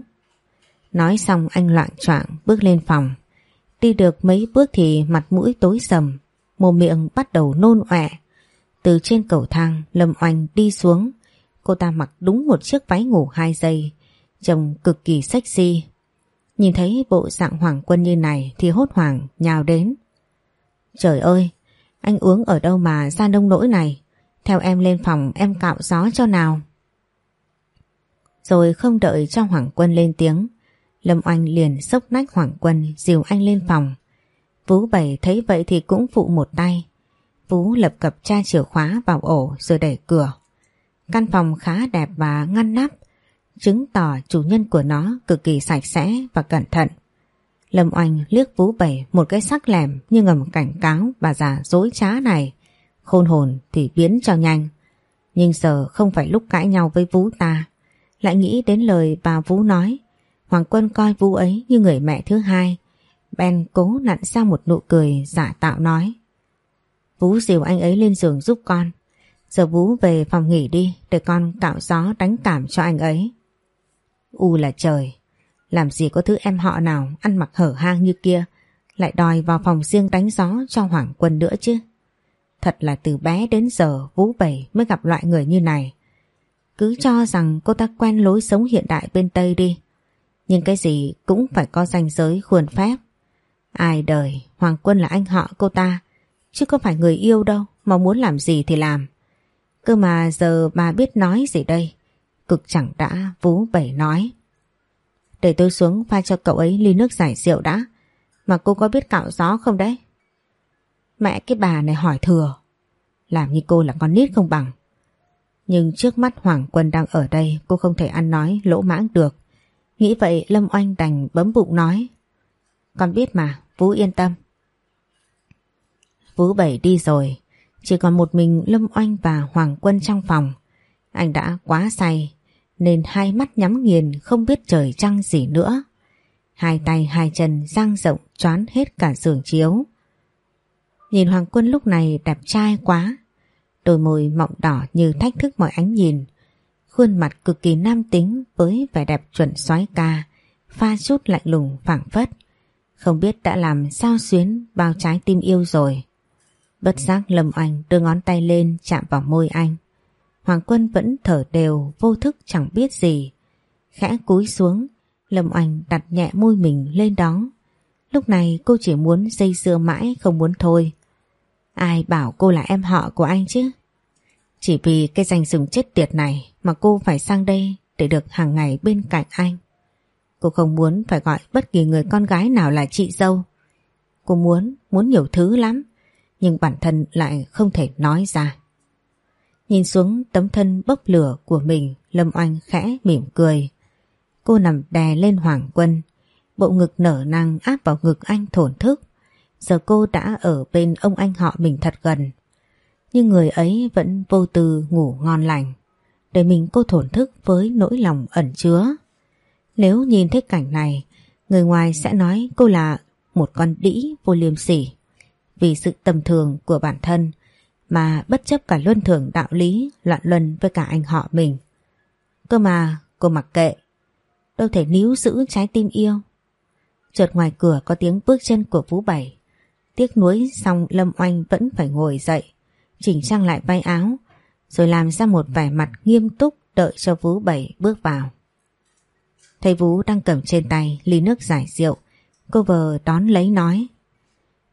Nói xong anh loạn choạng bước lên phòng. Đi được mấy bước thì mặt mũi tối sầm, mồm miệng bắt đầu nôn ọe. Từ trên cầu thang Lâm Oanh đi xuống, cô ta mặc đúng một chiếc váy ngủ hai giây, trông cực kỳ sexy. Nhìn thấy bộ dạng hoàng quân như này thì hốt hoảng nhào đến. Trời ơi, anh uống ở đâu mà ra nông nỗi này, theo em lên phòng em cạo gió cho nào. Rồi không đợi cho Hoàng Quân lên tiếng, Lâm Oanh liền sốc nách Hoàng Quân dìu anh lên phòng. Vú Bảy thấy vậy thì cũng phụ một tay. Vú lập cập tra chìa khóa vào ổ rồi đẩy cửa. Căn phòng khá đẹp và ngăn nắp, chứng tỏ chủ nhân của nó cực kỳ sạch sẽ và cẩn thận. Lâm Oanh liếc Vú Bảy một cái sắc lẻm như ngầm cảnh cáo bà già dối trá này. Khôn hồn thì biến cho nhanh. Nhưng giờ không phải lúc cãi nhau với Vú ta. Lại nghĩ đến lời bà Vú nói Hoàng Quân coi Vũ ấy như người mẹ thứ hai. Ben cố nặn ra một nụ cười giả tạo nói. Vũ dìu anh ấy lên giường giúp con. Giờ Vũ về phòng nghỉ đi để con cạo gió đánh cảm cho anh ấy. U là trời, làm gì có thứ em họ nào ăn mặc hở hang như kia lại đòi vào phòng riêng đánh gió cho Hoàng Quân nữa chứ. Thật là từ bé đến giờ Vũ Bảy mới gặp loại người như này. Cứ cho rằng cô ta quen lối sống hiện đại bên Tây đi. Nhưng cái gì cũng phải có ranh giới khuôn phép. Ai đời, Hoàng Quân là anh họ cô ta, chứ có phải người yêu đâu, mà muốn làm gì thì làm. Cơ mà giờ bà biết nói gì đây? Cực chẳng đã vú bảy nói. Để tôi xuống pha cho cậu ấy ly nước giải rượu đã. Mà cô có biết cạo gió không đấy? Mẹ cái bà này hỏi thừa. Làm như cô là con nít không bằng. Nhưng trước mắt Hoàng Quân đang ở đây cô không thể ăn nói lỗ mãng được. Nghĩ vậy Lâm Oanh đành bấm bụng nói. Con biết mà, Vũ yên tâm. Vũ Bảy đi rồi. Chỉ còn một mình Lâm Oanh và Hoàng Quân trong phòng. Anh đã quá say Nên hai mắt nhắm nghiền không biết trời trăng gì nữa. Hai tay hai chân dang rộng choán hết cả giường chiếu. Nhìn Hoàng Quân lúc này đẹp trai quá. Đôi môi mọng đỏ như thách thức mọi ánh nhìn. Khuôn mặt cực kỳ nam tính với vẻ đẹp chuẩn soái ca, pha chút lạnh lùng phảng phất. Không biết đã làm sao xuyến bao trái tim yêu rồi. Bất giác Lâm Anh đưa ngón tay lên chạm vào môi anh. Hoàng Quân vẫn thở đều vô thức chẳng biết gì. Khẽ cúi xuống, Lâm Anh đặt nhẹ môi mình lên đó. Lúc này cô chỉ muốn dây dưa mãi không muốn thôi. Ai bảo cô là em họ của anh chứ? Chỉ vì cái danh sừng chết tiệt này mà cô phải sang đây để được hàng ngày bên cạnh anh. Cô không muốn phải gọi bất kỳ người con gái nào là chị dâu. Cô muốn, muốn nhiều thứ lắm, nhưng bản thân lại không thể nói ra. Nhìn xuống tấm thân bốc lửa của mình, Lâm Oanh khẽ mỉm cười. Cô nằm đè lên Hoàng Quân, bộ ngực nở năng áp vào ngực anh thổn thức. Giờ cô đã ở bên ông anh họ mình thật gần. Nhưng người ấy vẫn vô tư ngủ ngon lành. Để mình cô thổn thức với nỗi lòng ẩn chứa. Nếu nhìn thấy cảnh này, người ngoài sẽ nói cô là một con đĩ vô liêm sỉ. Vì sự tầm thường của bản thân mà bất chấp cả luân thường đạo lý loạn luân với cả anh họ mình. Cơ mà cô mặc kệ, đâu thể níu giữ trái tim yêu. Chợt ngoài cửa có tiếng bước chân của Vũ Bảy. Tiếc nuối xong Lâm Oanh vẫn phải ngồi dậy, chỉnh trang lại vai áo, rồi làm ra một vẻ mặt nghiêm túc đợi cho Vũ Bảy bước vào. Thấy Vũ đang cầm trên tay ly nước giải rượu, cô vờ đón lấy nói.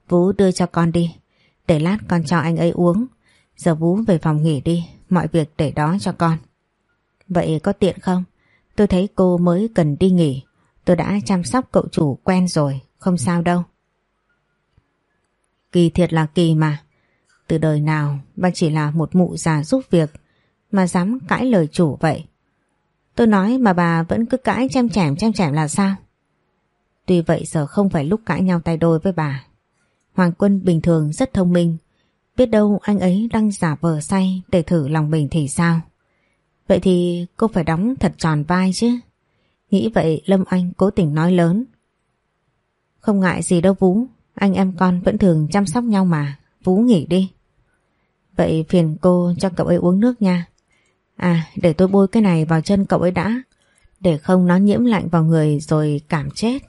Vũ đưa cho con đi, để lát con cho anh ấy uống. Giờ Vũ về phòng nghỉ đi, mọi việc để đó cho con. Vậy có tiện không? Tôi thấy cô mới cần đi nghỉ. Tôi đã chăm sóc cậu chủ quen rồi, không sao đâu. Kỳ thiệt là kỳ mà. Từ đời nào bà chỉ là một mụ già giúp việc mà dám cãi lời chủ vậy. Tôi nói mà bà vẫn cứ cãi chăm chẻm chăm chẻm là sao? Tuy vậy giờ không phải lúc cãi nhau tay đôi với bà. Hoàng Quân bình thường rất thông minh. Biết đâu anh ấy đang giả vờ say để thử lòng mình thì sao? Vậy thì cô phải đóng thật tròn vai chứ. Nghĩ vậy Lâm Anh cố tình nói lớn. Không ngại gì đâu Vũ, anh em con vẫn thường chăm sóc nhau mà, Vũ nghỉ đi. Vậy phiền cô cho cậu ấy uống nước nha. À, để tôi bôi cái này vào chân cậu ấy đã, để không nó nhiễm lạnh vào người rồi cảm chết.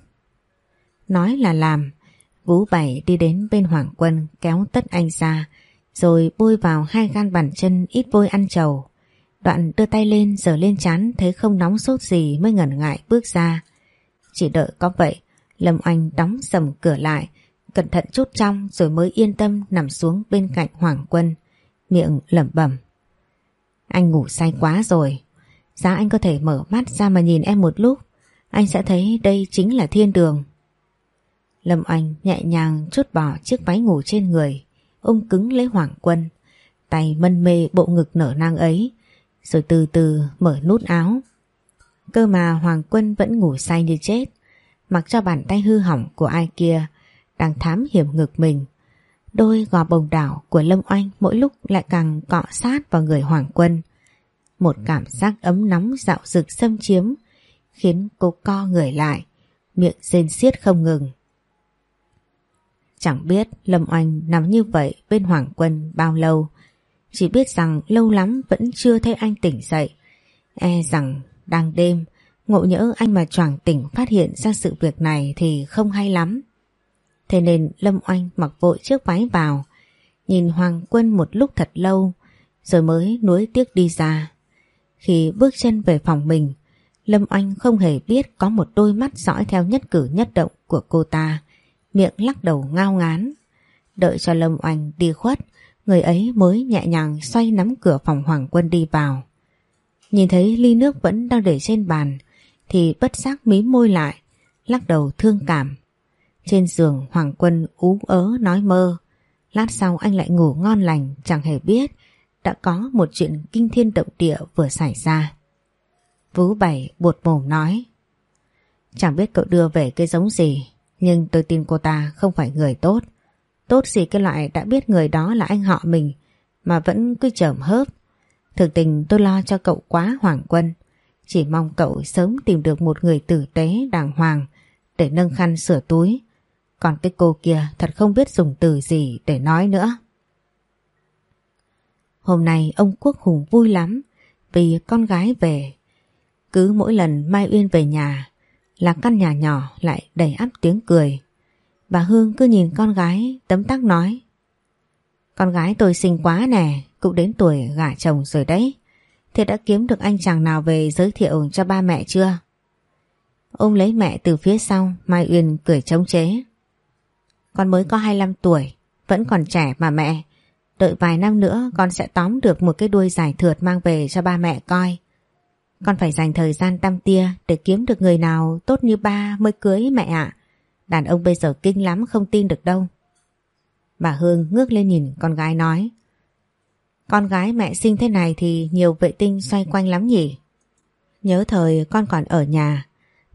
Nói là làm, Vũ Bảy đi đến bên Hoàng Quân kéo tất anh ra, rồi bôi vào hai gan bàn chân ít vôi ăn trầu. Đoạn đưa tay lên giờ lên chán thấy không nóng sốt gì mới ngần ngại bước ra. Chỉ đợi có vậy, Lâm Anh đóng sầm cửa lại, cẩn thận chút trong rồi mới yên tâm nằm xuống bên cạnh Hoàng Quân, miệng lẩm bẩm. Anh ngủ say quá rồi, giá anh có thể mở mắt ra mà nhìn em một lúc, anh sẽ thấy đây chính là thiên đường. Lâm Anh nhẹ nhàng chút bỏ chiếc váy ngủ trên người, ôm cứng lấy Hoàng Quân, tay mân mê bộ ngực nở nang ấy, rồi từ từ mở nút áo. Cơ mà Hoàng Quân vẫn ngủ say như chết, mặc cho bàn tay hư hỏng của ai kia đang thám hiểm ngực mình. Đôi gò bồng đảo của Lâm Oanh mỗi lúc lại càng cọ sát vào người Hoàng Quân. Một cảm giác ấm nóng dạo rực xâm chiếm khiến cô co người lại, miệng rên xiết không ngừng. Chẳng biết Lâm Oanh nằm như vậy bên Hoàng Quân bao lâu. Chỉ biết rằng lâu lắm vẫn chưa thấy anh tỉnh dậy. E rằng đang đêm, ngộ nhỡ anh mà choàng tỉnh phát hiện ra sự việc này thì không hay lắm. Thế nên Lâm Oanh mặc vội chiếc váy vào, nhìn Hoàng Quân một lúc thật lâu, rồi mới nuối tiếc đi ra. Khi bước chân về phòng mình, Lâm Oanh không hề biết có một đôi mắt dõi theo nhất cử nhất động của cô ta miệng lắc đầu ngao ngán. Đợi cho Lâm Oanh đi khuất, người ấy mới nhẹ nhàng xoay nắm cửa phòng Hoàng Quân đi vào. Nhìn thấy ly nước vẫn đang để trên bàn, thì bất giác mí môi lại, lắc đầu thương cảm. Trên giường Hoàng Quân ú ớ nói mơ, lát sau anh lại ngủ ngon lành chẳng hề biết đã có một chuyện kinh thiên động địa vừa xảy ra. Vú Bảy buột mồm nói Chẳng biết cậu đưa về cái giống gì nhưng tôi tin cô ta không phải người tốt. Tốt gì cái loại đã biết người đó là anh họ mình mà vẫn cứ chởm hớp. Thực tình tôi lo cho cậu quá hoàng quân. Chỉ mong cậu sớm tìm được một người tử tế đàng hoàng để nâng khăn sửa túi. Còn cái cô kia thật không biết dùng từ gì để nói nữa. Hôm nay ông Quốc Hùng vui lắm vì con gái về. Cứ mỗi lần Mai Uyên về nhà là căn nhà nhỏ lại đầy áp tiếng cười. Bà Hương cứ nhìn con gái tấm tắc nói Con gái tôi xinh quá nè, cũng đến tuổi gả chồng rồi đấy. Thế đã kiếm được anh chàng nào về giới thiệu cho ba mẹ chưa? Ông lấy mẹ từ phía sau, Mai Uyên cười chống chế. Con mới có 25 tuổi, vẫn còn trẻ mà mẹ. Đợi vài năm nữa con sẽ tóm được một cái đuôi dài thượt mang về cho ba mẹ coi. Con phải dành thời gian tăm tia để kiếm được người nào tốt như ba mới cưới mẹ ạ. Đàn ông bây giờ kinh lắm không tin được đâu. Bà Hương ngước lên nhìn con gái nói. Con gái mẹ sinh thế này thì nhiều vệ tinh xoay quanh lắm nhỉ? Nhớ thời con còn ở nhà,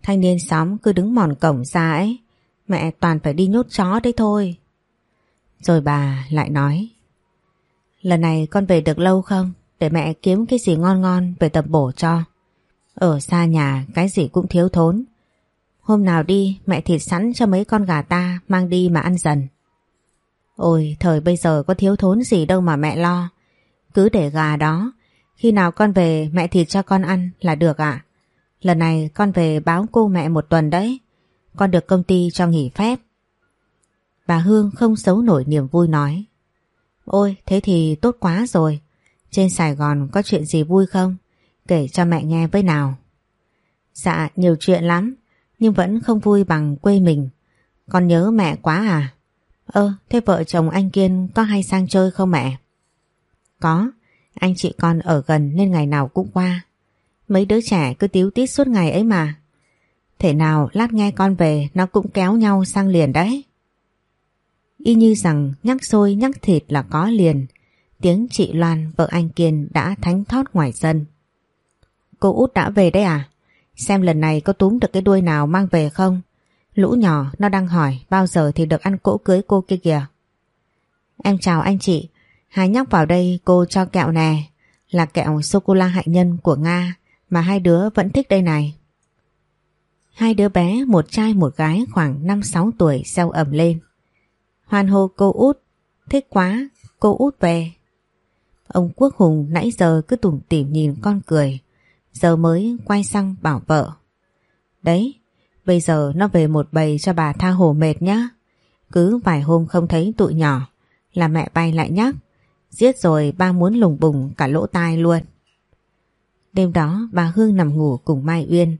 thanh niên xóm cứ đứng mòn cổng ra ấy, mẹ toàn phải đi nhốt chó đấy thôi. Rồi bà lại nói, lần này con về được lâu không? Để mẹ kiếm cái gì ngon ngon về tập bổ cho. Ở xa nhà cái gì cũng thiếu thốn. Hôm nào đi mẹ thịt sẵn cho mấy con gà ta mang đi mà ăn dần. Ôi thời bây giờ có thiếu thốn gì đâu mà mẹ lo. Cứ để gà đó, khi nào con về mẹ thịt cho con ăn là được ạ. Lần này con về báo cô mẹ một tuần đấy. Con được công ty cho nghỉ phép. Bà Hương không xấu nổi niềm vui nói. Ôi thế thì tốt quá rồi. Trên Sài Gòn có chuyện gì vui không? Kể cho mẹ nghe với nào. Dạ nhiều chuyện lắm. Nhưng vẫn không vui bằng quê mình. Con nhớ mẹ quá à? Ơ thế vợ chồng anh Kiên có hay sang chơi không mẹ? Có, anh chị con ở gần nên ngày nào cũng qua. Mấy đứa trẻ cứ tiếu tít suốt ngày ấy mà. Thể nào lát nghe con về nó cũng kéo nhau sang liền đấy. Y như rằng nhắc xôi nhắc thịt là có liền. Tiếng chị Loan vợ anh Kiên đã thánh thót ngoài sân. Cô út đã về đấy à? Xem lần này có túm được cái đuôi nào mang về không? Lũ nhỏ nó đang hỏi bao giờ thì được ăn cỗ cưới cô kia kìa. Em chào anh chị, Hai nhóc vào đây cô cho kẹo nè, là kẹo sô-cô-la hạnh nhân của Nga mà hai đứa vẫn thích đây này. Hai đứa bé, một trai một gái khoảng 5-6 tuổi gieo ẩm lên. Hoan hô cô út, thích quá, cô út về. Ông Quốc Hùng nãy giờ cứ tủm tỉm nhìn con cười, giờ mới quay sang bảo vợ. Đấy, bây giờ nó về một bầy cho bà tha hồ mệt nhá. Cứ vài hôm không thấy tụi nhỏ là mẹ bay lại nhắc Giết rồi ba muốn lùng bùng cả lỗ tai luôn. Đêm đó bà Hương nằm ngủ cùng Mai Uyên.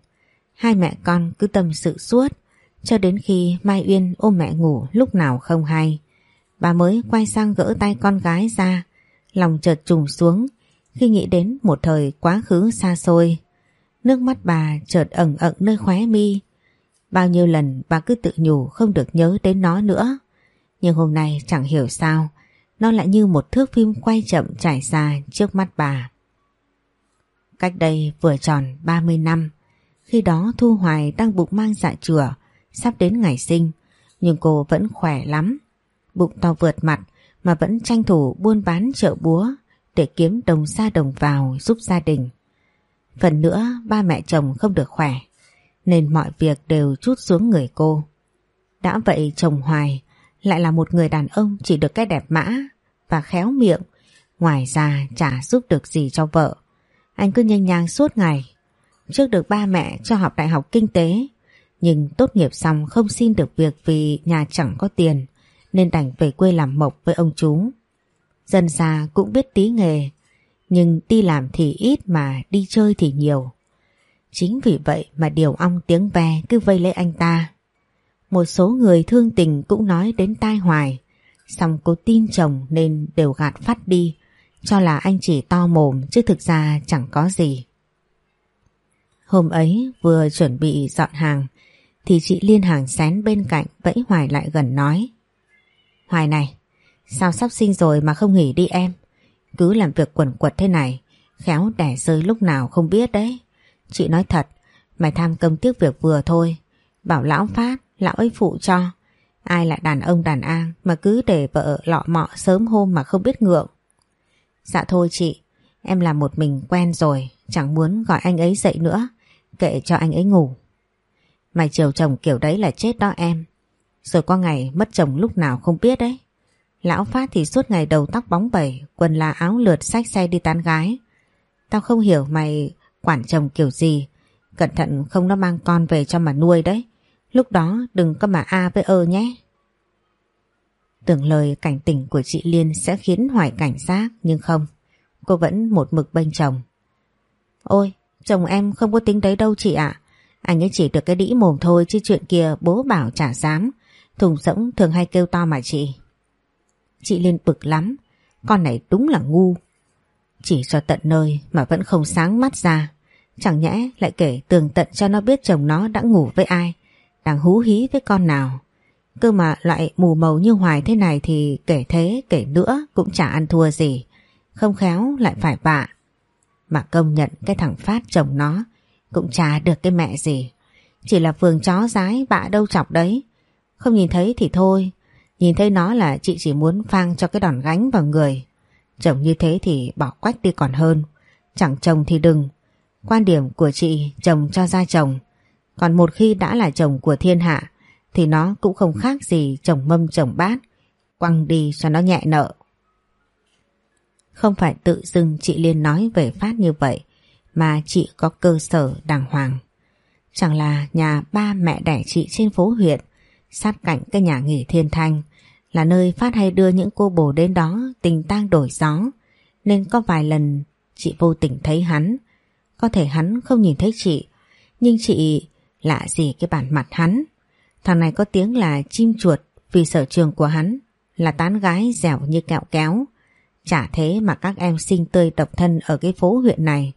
Hai mẹ con cứ tâm sự suốt cho đến khi Mai Uyên ôm mẹ ngủ lúc nào không hay. Bà mới quay sang gỡ tay con gái ra, lòng chợt trùng xuống khi nghĩ đến một thời quá khứ xa xôi. Nước mắt bà chợt ẩn ẩn nơi khóe mi. Bao nhiêu lần bà cứ tự nhủ không được nhớ đến nó nữa. Nhưng hôm nay chẳng hiểu sao nó lại như một thước phim quay chậm trải xa trước mắt bà. Cách đây vừa tròn 30 năm, khi đó Thu Hoài đang bụng mang dạ chửa, sắp đến ngày sinh, nhưng cô vẫn khỏe lắm. Bụng to vượt mặt mà vẫn tranh thủ buôn bán chợ búa để kiếm đồng xa đồng vào giúp gia đình. Phần nữa ba mẹ chồng không được khỏe, nên mọi việc đều chút xuống người cô. Đã vậy chồng Hoài lại là một người đàn ông chỉ được cái đẹp mã và khéo miệng. Ngoài ra chả giúp được gì cho vợ. Anh cứ nhanh nhàng suốt ngày. Trước được ba mẹ cho học đại học kinh tế. Nhưng tốt nghiệp xong không xin được việc vì nhà chẳng có tiền. Nên đành về quê làm mộc với ông chú. Dân già cũng biết tí nghề. Nhưng đi làm thì ít mà đi chơi thì nhiều. Chính vì vậy mà điều ong tiếng ve cứ vây lấy anh ta. Một số người thương tình cũng nói đến tai hoài. Xong cô tin chồng nên đều gạt phát đi. Cho là anh chỉ to mồm chứ thực ra chẳng có gì. Hôm ấy vừa chuẩn bị dọn hàng thì chị Liên hàng xén bên cạnh vẫy Hoài lại gần nói. Hoài này, sao sắp sinh rồi mà không nghỉ đi em? Cứ làm việc quẩn quật thế này, khéo đẻ rơi lúc nào không biết đấy. Chị nói thật, mày tham công tiếc việc vừa thôi. Bảo lão phát lão ấy phụ cho. Ai lại đàn ông đàn an mà cứ để vợ lọ mọ sớm hôm mà không biết ngượng. Dạ thôi chị, em làm một mình quen rồi, chẳng muốn gọi anh ấy dậy nữa, kệ cho anh ấy ngủ. Mày chiều chồng kiểu đấy là chết đó em. Rồi có ngày mất chồng lúc nào không biết đấy. Lão Phát thì suốt ngày đầu tóc bóng bẩy, quần là áo lượt sách xe đi tán gái. Tao không hiểu mày quản chồng kiểu gì. Cẩn thận không nó mang con về cho mà nuôi đấy. Lúc đó đừng có mà A với ơ nhé. Tưởng lời cảnh tỉnh của chị Liên sẽ khiến Hoài cảnh giác nhưng không. Cô vẫn một mực bên chồng. Ôi, chồng em không có tính đấy đâu chị ạ. Anh ấy chỉ được cái đĩ mồm thôi chứ chuyện kia bố bảo chả dám. Thùng rỗng thường hay kêu to mà chị. Chị Liên bực lắm. Con này đúng là ngu. Chỉ cho tận nơi mà vẫn không sáng mắt ra. Chẳng nhẽ lại kể tường tận cho nó biết chồng nó đã ngủ với ai. Đang hú hí với con nào. Cơ mà loại mù màu như Hoài thế này thì kể thế kể nữa cũng chả ăn thua gì. Không khéo lại phải bạ. Mà công nhận cái thằng Phát chồng nó, cũng chả được cái mẹ gì. Chỉ là phường chó rái bạ đâu chọc đấy. Không nhìn thấy thì thôi. Nhìn thấy nó là chị chỉ muốn phang cho cái đòn gánh vào người. Chồng như thế thì bỏ quách đi còn hơn. Chẳng chồng thì đừng. Quan điểm của chị chồng cho ra chồng. Còn một khi đã là chồng của thiên hạ, thì nó cũng không khác gì chồng mâm chồng bát. Quăng đi cho nó nhẹ nợ. Không phải tự dưng chị Liên nói về Phát như vậy, mà chị có cơ sở đàng hoàng. Chẳng là nhà ba mẹ đẻ chị trên phố huyện, sát cạnh cái nhà nghỉ thiên thanh, là nơi Phát hay đưa những cô bồ đến đó tình tang đổi gió nên có vài lần chị vô tình thấy hắn. Có thể hắn không nhìn thấy chị, nhưng chị lạ gì cái bản mặt hắn. Thằng này có tiếng là chim chuột vì sở trường của hắn, là tán gái dẻo như kẹo kéo. Chả thế mà các em sinh tươi độc thân ở cái phố huyện này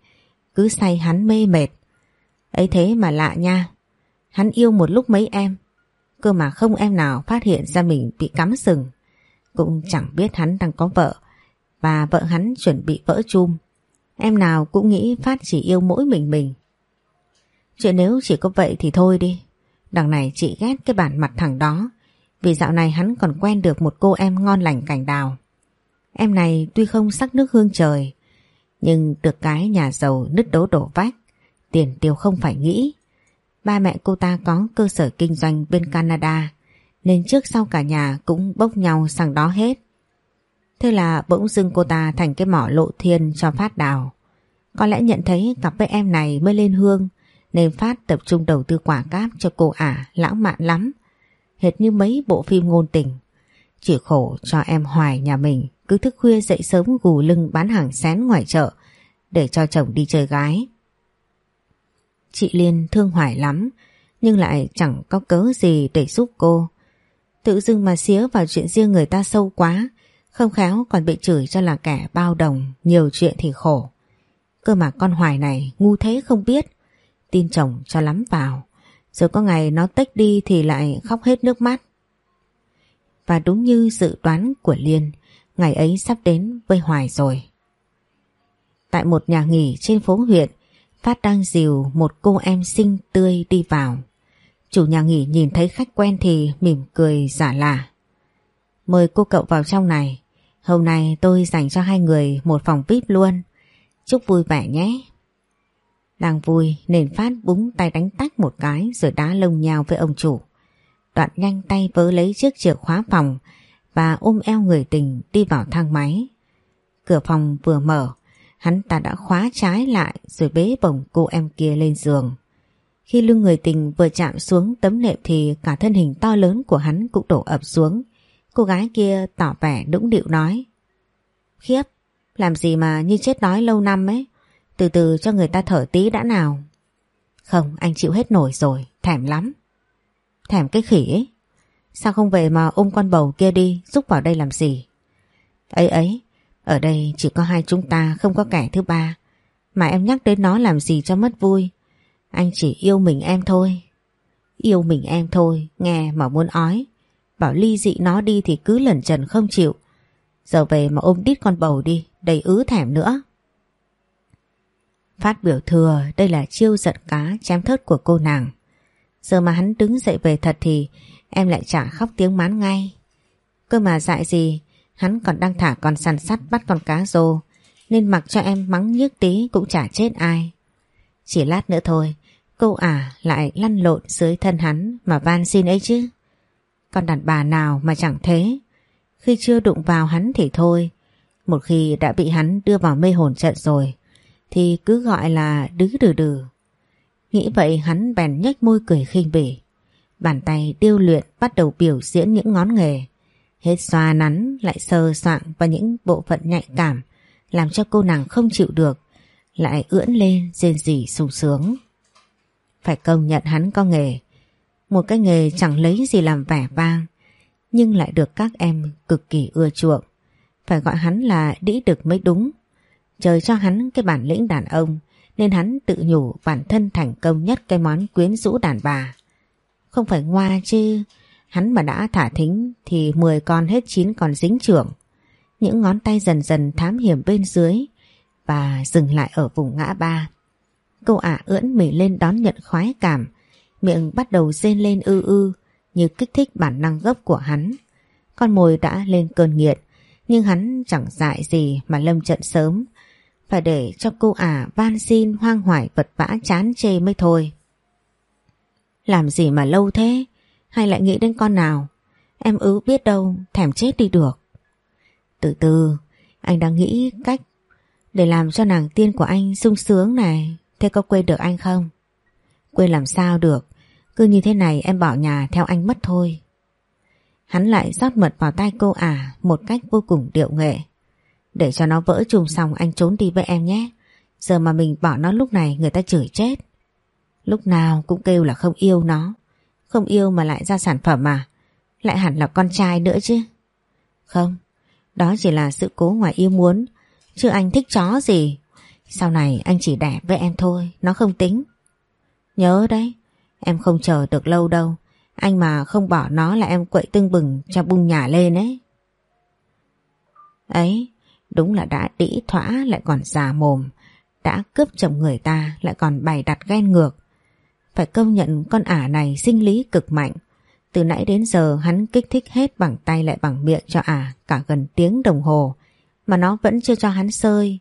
cứ say hắn mê mệt. Ấy thế mà lạ nha. Hắn yêu một lúc mấy em. Cơ mà không em nào phát hiện ra mình bị cắm sừng. Cũng chẳng biết hắn đang có vợ. Và vợ hắn chuẩn bị vỡ chum. Em nào cũng nghĩ Phát chỉ yêu mỗi mình mình. Chuyện nếu chỉ có vậy thì thôi đi. Đằng này chị ghét cái bản mặt thằng đó. Vì dạo này hắn còn quen được một cô em ngon lành cảnh đào. Em này tuy không sắc nước hương trời, nhưng được cái nhà giàu nứt đố đổ vách, Tiền tiêu không phải nghĩ. Ba mẹ cô ta có cơ sở kinh doanh bên Canada, Nên trước sau cả nhà cũng bốc nhau sang đó hết. Thế là bỗng dưng cô ta thành cái mỏ lộ thiên cho Phát đào. Có lẽ nhận thấy cặp với em này mới lên hương, Nên Phát tập trung đầu tư quả cáp cho cô ả lãng mạn lắm. Hệt như mấy bộ phim ngôn tình Chỉ khổ cho em Hoài nhà mình cứ thức khuya dậy sớm gù lưng bán hàng xén ngoài chợ, để cho chồng đi chơi gái. Chị Liên thương Hoài lắm, nhưng lại chẳng có cớ gì để giúp cô. Tự dưng mà xía vào chuyện riêng người ta sâu quá, không khéo còn bị chửi cho là kẻ bao đồng, nhiều chuyện thì khổ. Cơ mà con Hoài này ngu thế không biết, tin chồng cho lắm vào, rồi có ngày nó tách đi thì lại khóc hết nước mắt. Và đúng như dự đoán của Liên Ngày ấy sắp đến với Hoài rồi. Tại một nhà nghỉ trên phố huyện, Phát đang dìu một cô em xinh tươi đi vào. Chủ nhà nghỉ nhìn thấy khách quen thì mỉm cười giả lạ. Mời cô cậu vào trong này. Hôm nay tôi dành cho hai người một phòng VIP luôn. Chúc vui vẻ nhé. Đang vui nên Phát búng tay đánh tách một cái rồi đá lông nhào với ông chủ. Đoạn nhanh tay vớ lấy chiếc chìa khóa phòng và ôm eo người tình đi vào thang máy. Cửa phòng vừa mở, hắn ta đã khóa trái lại rồi bế bổng cô em kia lên giường. Khi lưng người tình vừa chạm xuống tấm nệm thì cả thân hình to lớn của hắn cũng đổ ập xuống. Cô gái kia tỏ vẻ đũng điệu nói. Khiếp, làm gì mà như chết đói lâu năm ấy. Từ từ cho người ta thở tí đã nào. Không, anh chịu hết nổi rồi, thèm lắm. Thèm cái khỉ ấy. Sao không về mà ôm con bầu kia đi, Giúp vào đây làm gì? Ấy ấy, Ở đây chỉ có hai chúng ta, không có kẻ thứ ba. Mà em nhắc đến nó làm gì cho mất vui? Anh chỉ yêu mình em thôi. Yêu mình em thôi, Nghe mà muốn ói. Bảo ly dị nó đi thì cứ lẩn trần không chịu. Giờ về mà ôm đít con bầu đi, Đầy ứ thèm nữa. Phát biểu thừa, đây là chiêu giận cá, chém thớt của cô nàng. Giờ mà hắn đứng dậy về thật thì Em lại chả khóc tiếng mán ngay Cơ mà dại gì, Hắn còn đang thả con săn sắt bắt con cá rô, Nên mặc cho em mắng nhức tí Cũng chả chết ai Chỉ lát nữa thôi Cô ả lại lăn lộn dưới thân hắn Mà van xin ấy chứ Con đàn bà nào mà chẳng thế Khi chưa đụng vào hắn thì thôi. Một khi đã bị hắn đưa vào mê hồn trận rồi, thì cứ gọi là đứ đừ đừ. Nghĩ vậy hắn bèn nhếch môi cười khinh bỉ. Bàn tay điêu luyện bắt đầu biểu diễn những ngón nghề. Hết xoa nắn lại sơ soạn vào những bộ phận nhạy cảm, làm cho cô nàng không chịu được, lại ưỡn lên, rên rỉ sung sướng. Phải công nhận hắn có nghề. Một cái nghề chẳng lấy gì làm vẻ vang, nhưng lại được các em cực kỳ ưa chuộng. Phải gọi hắn là đĩ đực mới đúng. Trời cho hắn cái bản lĩnh đàn ông, nên hắn tự nhủ bản thân thành công nhất cái món quyến rũ đàn bà. Không phải ngoa chứ, hắn mà đã thả thính thì 10 con hết 9 còn dính trưởng. Những ngón tay dần dần thám hiểm bên dưới và dừng lại ở vùng ngã ba. Cô ả ưỡn mỉ lên đón nhận khoái cảm, miệng bắt đầu rên lên ư ư như kích thích bản năng gấp của hắn. Con mồi đã lên cơn nghiện, nhưng hắn chẳng dại gì mà lâm trận sớm. Phải để cho cô ả van xin hoang hoải vật vã chán chê mới thôi. Làm gì mà lâu thế? Hay lại nghĩ đến con nào? Em ứ biết đâu, thèm chết đi được. Từ từ, anh đang nghĩ cách để làm cho nàng tiên của anh sung sướng này. Thế có quên được anh không? Quên làm sao được, cứ như thế này em bỏ nhà theo anh mất thôi. Hắn lại rót mật vào tay cô ả một cách vô cùng điệu nghệ. Để cho nó vỡ chùm xong anh trốn đi với em nhé. Giờ mà mình bỏ nó lúc này người ta chửi chết. Lúc nào cũng kêu là không yêu nó. Không yêu mà lại ra sản phẩm à? Lại hẳn là con trai nữa chứ. Không, đó chỉ là sự cố ngoài yêu muốn. Chứ anh thích chó gì. Sau này anh chỉ đẻ với em thôi, nó không tính. Nhớ đấy, em không chờ được lâu đâu. Anh mà không bỏ nó là em quậy tưng bừng cho bung nhà lên ấy. Ấy, đúng là đã đĩ thỏa lại còn già mồm. Đã cướp chồng người ta lại còn bày đặt ghen ngược. Phải công nhận con ả này sinh lý cực mạnh. Từ nãy đến giờ, hắn kích thích hết bằng tay lại bằng miệng cho ả cả gần tiếng đồng hồ. Mà nó vẫn chưa cho hắn sơi.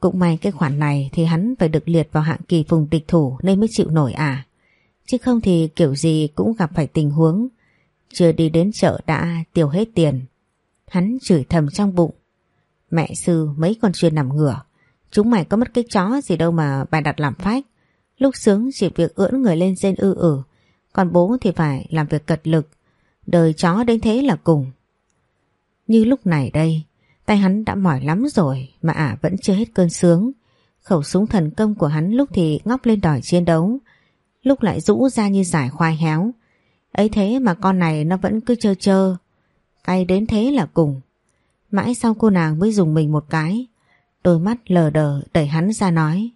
Cũng may cái khoản này thì hắn phải được liệt vào hạng kỳ phùng địch thủ nên mới chịu nổi ả. Chứ không thì kiểu gì cũng gặp phải tình huống Chưa đi đến chợ đã tiêu hết tiền Hắn chửi thầm trong bụng Mẹ sư, mấy con chuyên nằm ngửa Chúng mày có mất cái chó gì đâu mà bài đặt làm phách Lúc sướng chỉ việc ưỡn người lên trên ư ử. Còn bố thì phải làm việc cật lực. Đời chó đến thế là cùng. Như lúc này đây Tay hắn đã mỏi lắm rồi Mà ả vẫn chưa hết cơn sướng. Khẩu súng thần công của hắn lúc thì ngóc lên đòi chiến đấu. Lúc lại rũ ra như giải khoai héo. Ấy thế mà con này nó vẫn cứ chơ chơ, cay đến thế là cùng. Mãi sau cô nàng mới dùng mình một cái, đôi mắt lờ đờ đẩy hắn ra nói,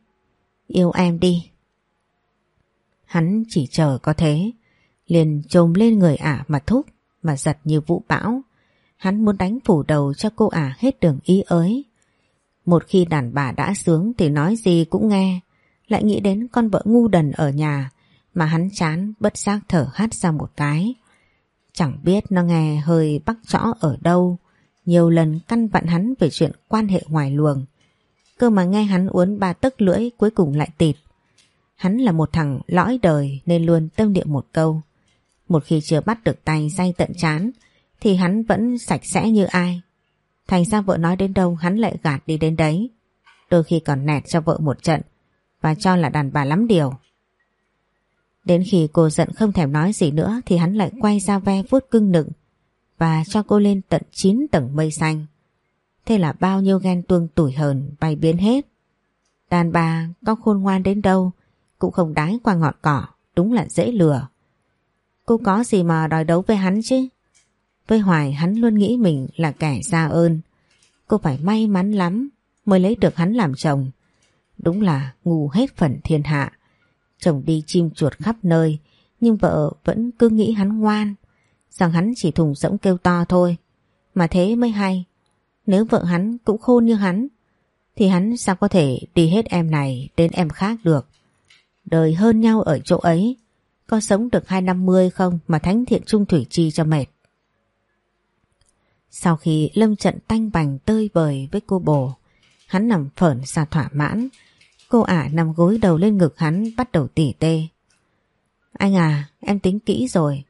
yêu em đi. Hắn chỉ chờ có thế, liền trồm lên người ả mà thúc, mà giật như vũ bão. Hắn muốn đánh phủ đầu cho cô ả hết đường ý ới. Một khi đàn bà đã sướng thì nói gì cũng nghe, lại nghĩ đến con vợ ngu đần ở nhà mà hắn chán bất giác thở hắt ra một cái. Chẳng biết nó nghe hơi bắc rõ ở đâu, nhiều lần căn vặn hắn về chuyện quan hệ ngoài luồng. Cơ mà nghe hắn uốn ba tấc lưỡi cuối cùng lại tịt. Hắn là một thằng lõi đời nên luôn tâm niệm một câu. Một khi chưa bắt được tay say tận chán, thì hắn vẫn sạch sẽ như ai. Thành ra vợ nói đến đâu, hắn lại gạt đi đến đấy. Đôi khi còn nẹt cho vợ một trận và cho là đàn bà lắm điều. Đến khi cô giận không thèm nói gì nữa, thì hắn lại quay ra ve vuốt cưng nựng và cho cô lên tận 9 tầng mây xanh. Thế là bao nhiêu ghen tuông tủi hờn bay biến hết. Đàn bà có khôn ngoan đến đâu cũng không đái qua ngọn cỏ, đúng là dễ lừa. Cô có gì mà đòi đấu với hắn chứ? Với Hoài hắn luôn nghĩ mình là kẻ ra ơn. Cô phải may mắn lắm mới lấy được hắn làm chồng. Đúng là ngu hết phần thiên hạ. Chồng đi chim chuột khắp nơi nhưng vợ vẫn cứ nghĩ hắn ngoan rằng hắn chỉ thùng rỗng kêu to thôi. Mà thế mới hay. Nếu vợ hắn cũng khôn như hắn thì hắn sao có thể đi hết em này đến em khác được. Đời hơn nhau ở chỗ ấy có sống được hai năm mươi không mà thánh thiện trung thủy chi cho mệt. Sau khi lâm trận tanh bành tơi bời với cô bồ hắn nằm phởn ra thỏa mãn Cô ả nằm gối đầu lên ngực hắn bắt đầu tỉ tê. Anh à, em tính kỹ rồi.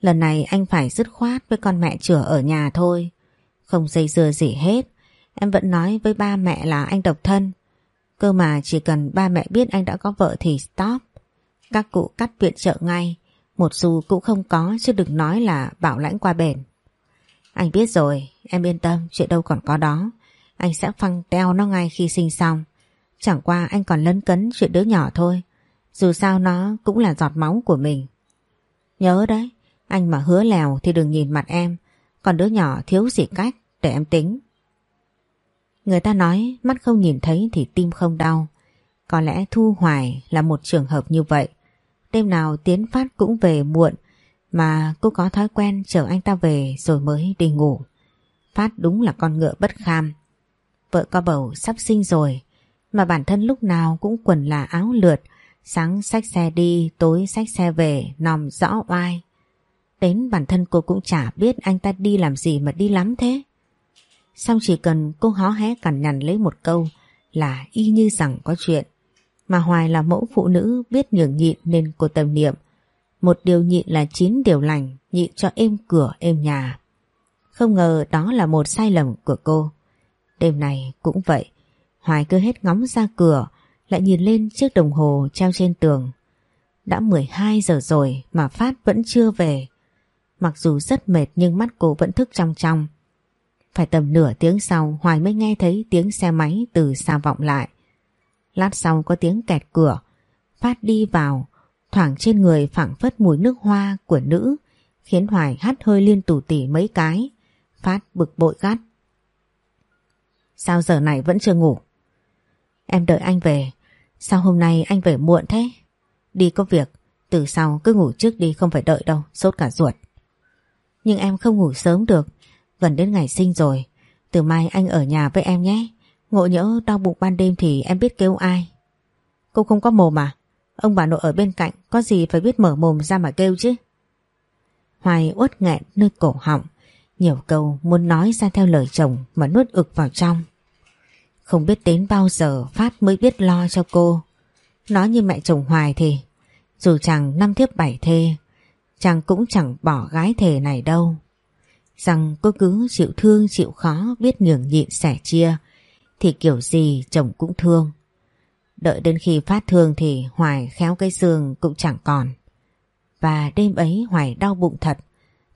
Lần này anh phải dứt khoát với con mẹ chửa ở nhà thôi. Không dây dưa gì hết. Em vẫn nói với ba mẹ là anh độc thân. Cơ mà chỉ cần ba mẹ biết anh đã có vợ thì stop. Các cụ cắt viện trợ ngay. Một xu cũng không có chứ đừng nói là bảo lãnh qua bền. Anh biết rồi, em yên tâm, chuyện đâu còn có đó. Anh sẽ phăng teo nó ngay khi sinh xong. Chẳng qua anh còn lấn cấn chuyện đứa nhỏ thôi. Dù sao nó cũng là giọt máu của mình. Nhớ đấy, anh mà hứa lèo thì đừng nhìn mặt em. Còn đứa nhỏ thiếu gì cách để em tính. Người ta nói mắt không nhìn thấy thì tim không đau. Có lẽ Thu Hoài là một trường hợp như vậy. Đêm nào Tiến Phát cũng về muộn, mà cô có thói quen chở anh ta về rồi mới đi ngủ. Phát đúng là con ngựa bất kham. Vợ có bầu sắp sinh rồi, mà bản thân lúc nào cũng quần là áo lượt, sáng xách xe đi, tối xách xe về, nòm rõ oai. Đến bản thân cô cũng chả biết anh ta đi làm gì mà đi lắm thế. Xong chỉ cần cô hó hé cằn nhằn lấy một câu là y như rằng có chuyện. Mà Hoài là mẫu phụ nữ biết nhường nhịn nên cô tâm niệm. Một điều nhịn là chín điều lành, nhịn cho êm cửa êm nhà. Không ngờ đó là một sai lầm của cô. Đêm này cũng vậy, Hoài cứ hết ngóng ra cửa, lại nhìn lên chiếc đồng hồ treo trên tường. Đã 12 giờ rồi mà Phát vẫn chưa về. Mặc dù rất mệt nhưng mắt cô vẫn thức trong trong. Phải tầm nửa tiếng sau Hoài mới nghe thấy tiếng xe máy từ xa vọng lại. Lát sau có tiếng kẹt cửa. Phát đi vào, thoảng trên người phảng phất mùi nước hoa của nữ, khiến Hoài hắt hơi liên tủ tỉ mấy cái. Phát bực bội gắt. Sao giờ này vẫn chưa ngủ? Em đợi anh về. Sao hôm nay anh về muộn thế? Đi có việc, từ sau cứ ngủ trước đi không phải đợi đâu, sốt cả ruột. Nhưng em không ngủ sớm được, gần đến ngày sinh rồi. Từ mai anh ở nhà với em nhé. Ngộ nhỡ đau bụng ban đêm thì em biết kêu ai. Cô không có mồm à? Ông bà nội ở bên cạnh có gì phải biết mở mồm ra mà kêu chứ. Hoài uất nghẹn nơi cổ họng. Nhiều câu muốn nói ra theo lời chồng mà nuốt ực vào trong. Không biết đến bao giờ Phát mới biết lo cho cô. Nói như mẹ chồng Hoài thì, dù chàng năm thiếp bảy thê, chàng cũng chẳng bỏ gái thề này đâu. Rằng cô cứ chịu thương chịu khó biết nhường nhịn sẻ chia, thì kiểu gì chồng cũng thương. Đợi đến khi phát thương thì Hoài khéo cái xương cũng chẳng còn. Và đêm ấy Hoài đau bụng thật.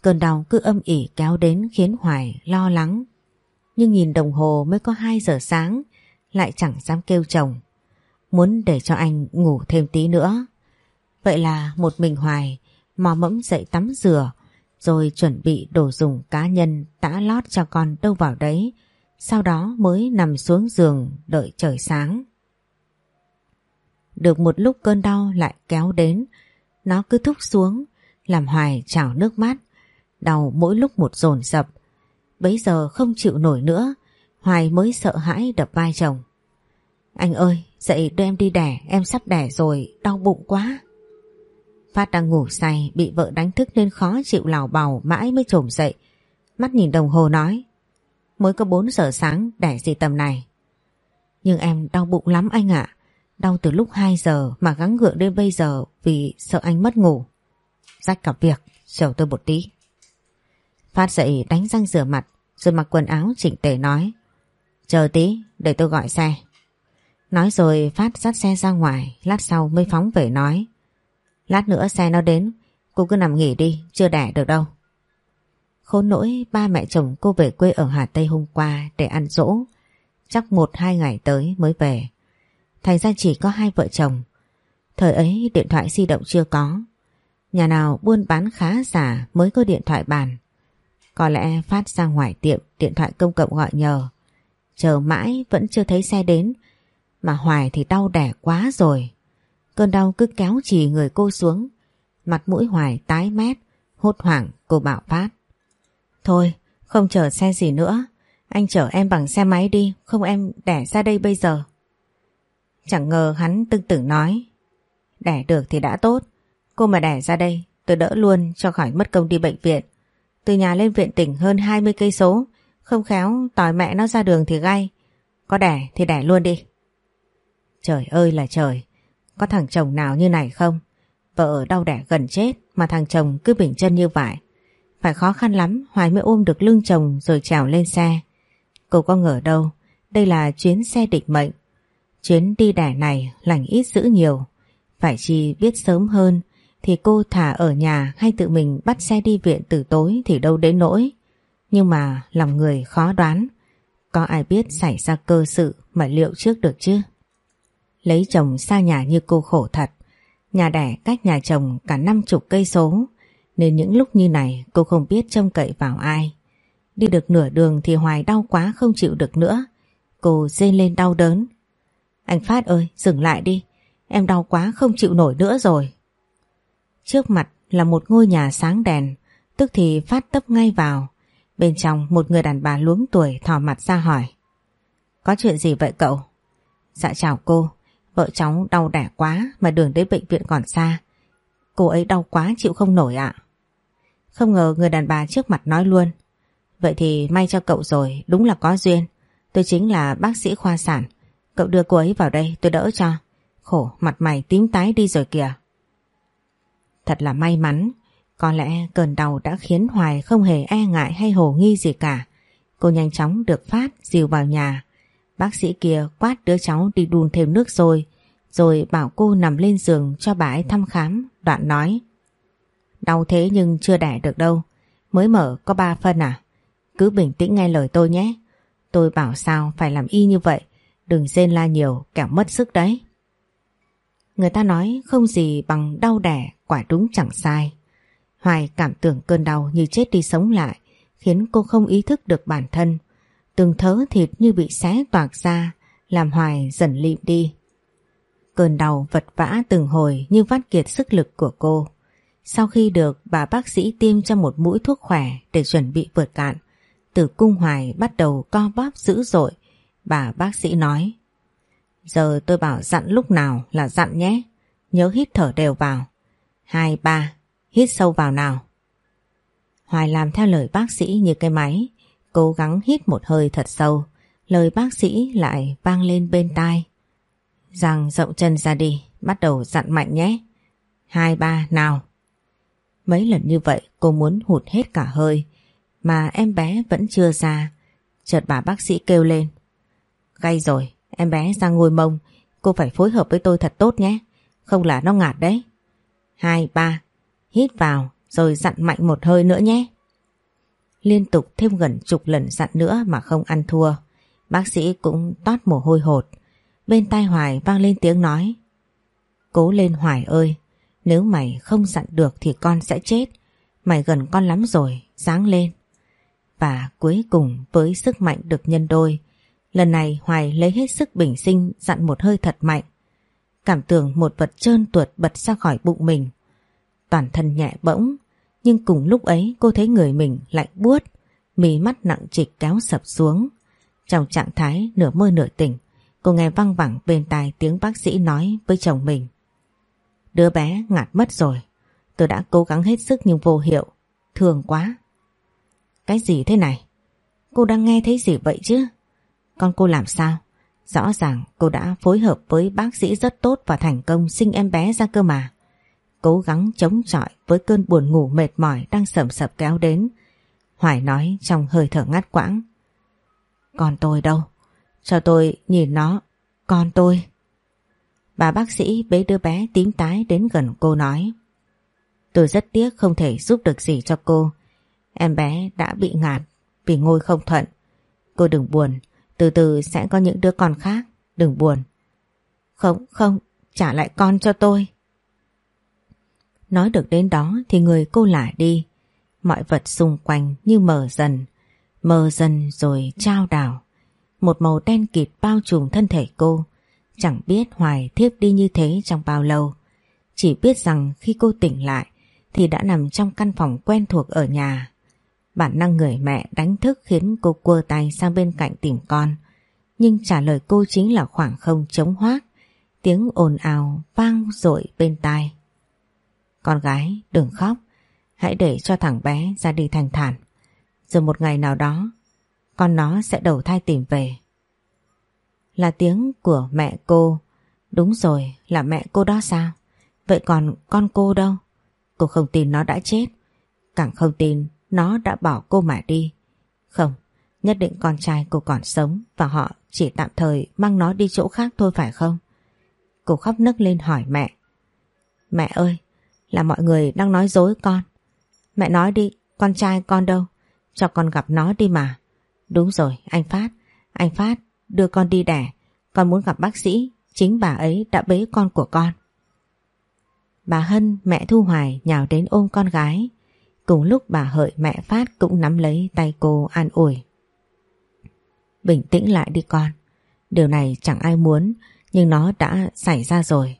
Cơn đau cứ âm ỉ kéo đến khiến Hoài lo lắng. Nhưng nhìn đồng hồ mới có 2 giờ sáng, lại chẳng dám kêu chồng. Muốn để cho anh ngủ thêm tí nữa. Vậy là một mình Hoài mò mẫm dậy tắm rửa rồi chuẩn bị đồ dùng cá nhân tã lót cho con đâu vào đấy sau đó mới nằm xuống giường đợi trời sáng. Được một lúc cơn đau lại kéo đến, nó cứ thúc xuống, làm Hoài trào nước mắt, đau mỗi lúc một dồn dập. Bấy giờ không chịu nổi nữa, Hoài mới sợ hãi đập vai chồng. Anh ơi, dậy đưa em đi đẻ, em sắp đẻ rồi, đau bụng quá. Phát đang ngủ say, bị vợ đánh thức nên khó chịu lào bào mãi mới trồm dậy. Mắt nhìn đồng hồ nói, mới có 4 giờ sáng đẻ gì tầm này. Nhưng em đau bụng lắm anh ạ. Đau từ lúc 2 giờ mà gắng gượng đến bây giờ vì sợ anh mất ngủ. Rách cả việc, chờ tôi một tí. Phát dậy đánh răng rửa mặt rồi mặc quần áo chỉnh tề nói. Chờ tí, để tôi gọi xe. Nói rồi Phát dắt xe ra ngoài, lát sau mới phóng về nói. Lát nữa xe nó đến, cô cứ nằm nghỉ đi, chưa đẻ được đâu. Khốn nỗi ba mẹ chồng cô về quê ở Hà Tây hôm qua để ăn dỗ. Chắc một hai ngày tới mới về. Thành ra chỉ có hai vợ chồng. Thời ấy điện thoại di động chưa có. Nhà nào buôn bán khá giả mới có điện thoại bàn. Có lẽ phát ra ngoài tiệm điện thoại công cộng gọi nhờ. Chờ mãi vẫn chưa thấy xe đến. Mà Hoài thì đau đẻ quá rồi. Cơn đau cứ kéo chỉ người cô xuống. Mặt mũi Hoài tái mét. Hốt hoảng cô bạo phát. Thôi, không chở xe gì nữa. Anh chở em bằng xe máy đi, không em đẻ ra đây bây giờ. Chẳng ngờ hắn tưng tưởng nói. Đẻ được thì đã tốt. Cô mà đẻ ra đây, tôi đỡ luôn cho khỏi mất công đi bệnh viện. Từ nhà lên viện tỉnh hơn 20 cây số, không khéo tỏi mẹ nó ra đường thì gay. Có đẻ thì đẻ luôn đi. Trời ơi là trời, có thằng chồng nào như này không? Vợ đau đẻ gần chết mà thằng chồng cứ bình chân như vậy. Phải khó khăn lắm Hoài mới ôm được lưng chồng rồi trèo lên xe. Cô có ngờ đâu, đây là chuyến xe định mệnh. Chuyến đi đẻ này lành ít dữ nhiều. Phải chi biết sớm hơn thì cô thả ở nhà hay tự mình bắt xe đi viện từ tối thì đâu đến nỗi. Nhưng mà lòng người khó đoán. Có ai biết xảy ra cơ sự mà liệu trước được chứ? Lấy chồng xa nhà như cô khổ thật. Nhà đẻ cách nhà chồng cả năm chục cây số. Nên những lúc như này cô không biết trông cậy vào ai. Đi được nửa đường thì Hoài đau quá không chịu được nữa. Cô rên lên đau đớn. Anh Phát ơi, dừng lại đi. Em đau quá không chịu nổi nữa rồi. Trước mặt là một ngôi nhà sáng đèn, tức thì Phát tấp ngay vào. Bên trong một người đàn bà luống tuổi thò mặt ra hỏi. Có chuyện gì vậy cậu? Dạ chào cô, vợ cháu đau đẻ quá mà đường đến bệnh viện còn xa. Cô ấy đau quá chịu không nổi ạ. Không ngờ người đàn bà trước mặt nói luôn. Vậy thì may cho cậu rồi, đúng là có duyên. Tôi chính là bác sĩ khoa sản. Cậu đưa cô ấy vào đây tôi đỡ cho. Khổ, mặt mày tím tái đi rồi kìa. Thật là may mắn, có lẽ cơn đau đã khiến Hoài không hề e ngại hay hồ nghi gì cả. Cô nhanh chóng được phát dìu vào nhà. Bác sĩ kia quát đứa cháu đi đun thêm nước rồi, rồi bảo cô nằm lên giường cho bà ấy thăm khám, đoạn nói. Đau thế nhưng chưa đẻ được đâu, mới mở có ba phân à? Cứ bình tĩnh nghe lời tôi nhé. Tôi bảo sao phải làm y như vậy, đừng rên la nhiều, kẻo mất sức đấy. Người ta nói không gì bằng đau đẻ, quả đúng chẳng sai. Hoài cảm tưởng cơn đau như chết đi sống lại, khiến cô không ý thức được bản thân. Từng thớ thịt như bị xé toạc ra, làm Hoài dần lịm đi. Cơn đau vật vã từng hồi như vắt kiệt sức lực của cô. Sau khi được bà bác sĩ tiêm cho một mũi thuốc khỏe để chuẩn bị vượt cạn, tử cung Hoài bắt đầu co bóp dữ dội. Bà bác sĩ nói, Giờ tôi bảo dặn lúc nào là dặn nhé, nhớ hít thở đều vào. Hai, ba, hít sâu vào nào. Hoài làm theo lời bác sĩ như cái máy, cố gắng hít một hơi thật sâu, lời bác sĩ lại vang lên bên tai. Rằng rộng chân ra đi, bắt đầu dặn mạnh nhé. Hai, ba, nào. Mấy lần như vậy cô muốn hụt hết cả hơi, mà em bé vẫn chưa ra. Chợt bà bác sĩ kêu lên. gây rồi, em bé ra ngôi mông, cô phải phối hợp với tôi thật tốt nhé, không là nó ngạt đấy. Hai, ba, hít vào rồi dặn mạnh một hơi nữa nhé. Liên tục thêm gần chục lần dặn nữa mà không ăn thua. Bác sĩ cũng toát mồ hôi hột. Bên tai Hoài vang lên tiếng nói. Cố lên Hoài ơi, nếu mày không dặn được thì con sẽ chết. Mày gần con lắm rồi, dáng lên. Và cuối cùng với sức mạnh được nhân đôi, lần này Hoài lấy hết sức bình sinh dặn một hơi thật mạnh. Cảm tưởng một vật trơn tuột bật ra khỏi bụng mình. Toàn thân nhẹ bỗng, nhưng cùng lúc ấy cô thấy người mình lạnh buốt, mí mắt nặng trịch kéo sập xuống. Trong trạng thái nửa mơ nửa tỉnh, cô nghe văng vẳng bên tai tiếng bác sĩ nói với chồng mình. Đứa bé ngạt mất rồi, tôi đã cố gắng hết sức nhưng vô hiệu, thương quá. Cái gì thế này? Cô đang nghe thấy gì vậy chứ? Con cô làm sao? Rõ ràng cô đã phối hợp với bác sĩ rất tốt và thành công sinh em bé ra cơ mà. Cố gắng chống chọi với cơn buồn ngủ mệt mỏi đang sầm sập kéo đến. Hoài nói trong hơi thở ngắt quãng. Con tôi đâu? Cho tôi nhìn nó. Con tôi. Bà bác sĩ bế đứa bé tím tái đến gần cô nói. Tôi rất tiếc không thể giúp được gì cho cô. Em bé đã bị ngạt vì ngôi không thuận. Cô đừng buồn, từ từ sẽ có những đứa con khác, đừng buồn. Không, không, trả lại con cho tôi. Nói được đến đó thì người cô lả đi. Mọi vật xung quanh như mờ dần, mờ dần rồi trao đảo. Một màu đen kịt bao trùm thân thể cô. Chẳng biết Hoài thiếp đi như thế trong bao lâu. Chỉ biết rằng khi cô tỉnh lại thì đã nằm trong căn phòng quen thuộc ở nhà. Bản năng người mẹ đánh thức khiến cô quơ tay sang bên cạnh tìm con. Nhưng trả lời cô chính là khoảng không trống hoác. Tiếng ồn ào vang dội bên tai. Con gái đừng khóc, hãy để cho thằng bé ra đi thành thản. Rồi một ngày nào đó, con nó sẽ đầu thai tìm về. Là tiếng của mẹ cô. Đúng rồi, là mẹ cô đó sao? Vậy còn con cô đâu? Cô không tin nó đã chết. Càng không tin nó đã bỏ cô mà đi. Không, nhất định con trai cô còn sống và họ chỉ tạm thời mang nó đi chỗ khác thôi phải không? Cô khóc nức lên hỏi mẹ. Mẹ ơi, là mọi người đang nói dối con. Mẹ nói đi, con trai con đâu? Cho con gặp nó đi mà. Đúng rồi, anh Phát. Anh Phát, đưa con đi đẻ. Con muốn gặp bác sĩ. Chính bà ấy đã bế con của con. Bà Hân, mẹ Thu Hoài nhào đến ôm con gái. Cùng lúc bà Hợi mẹ Phát cũng nắm lấy tay cô an ủi. Bình tĩnh lại đi con. Điều này chẳng ai muốn, nhưng nó đã xảy ra rồi.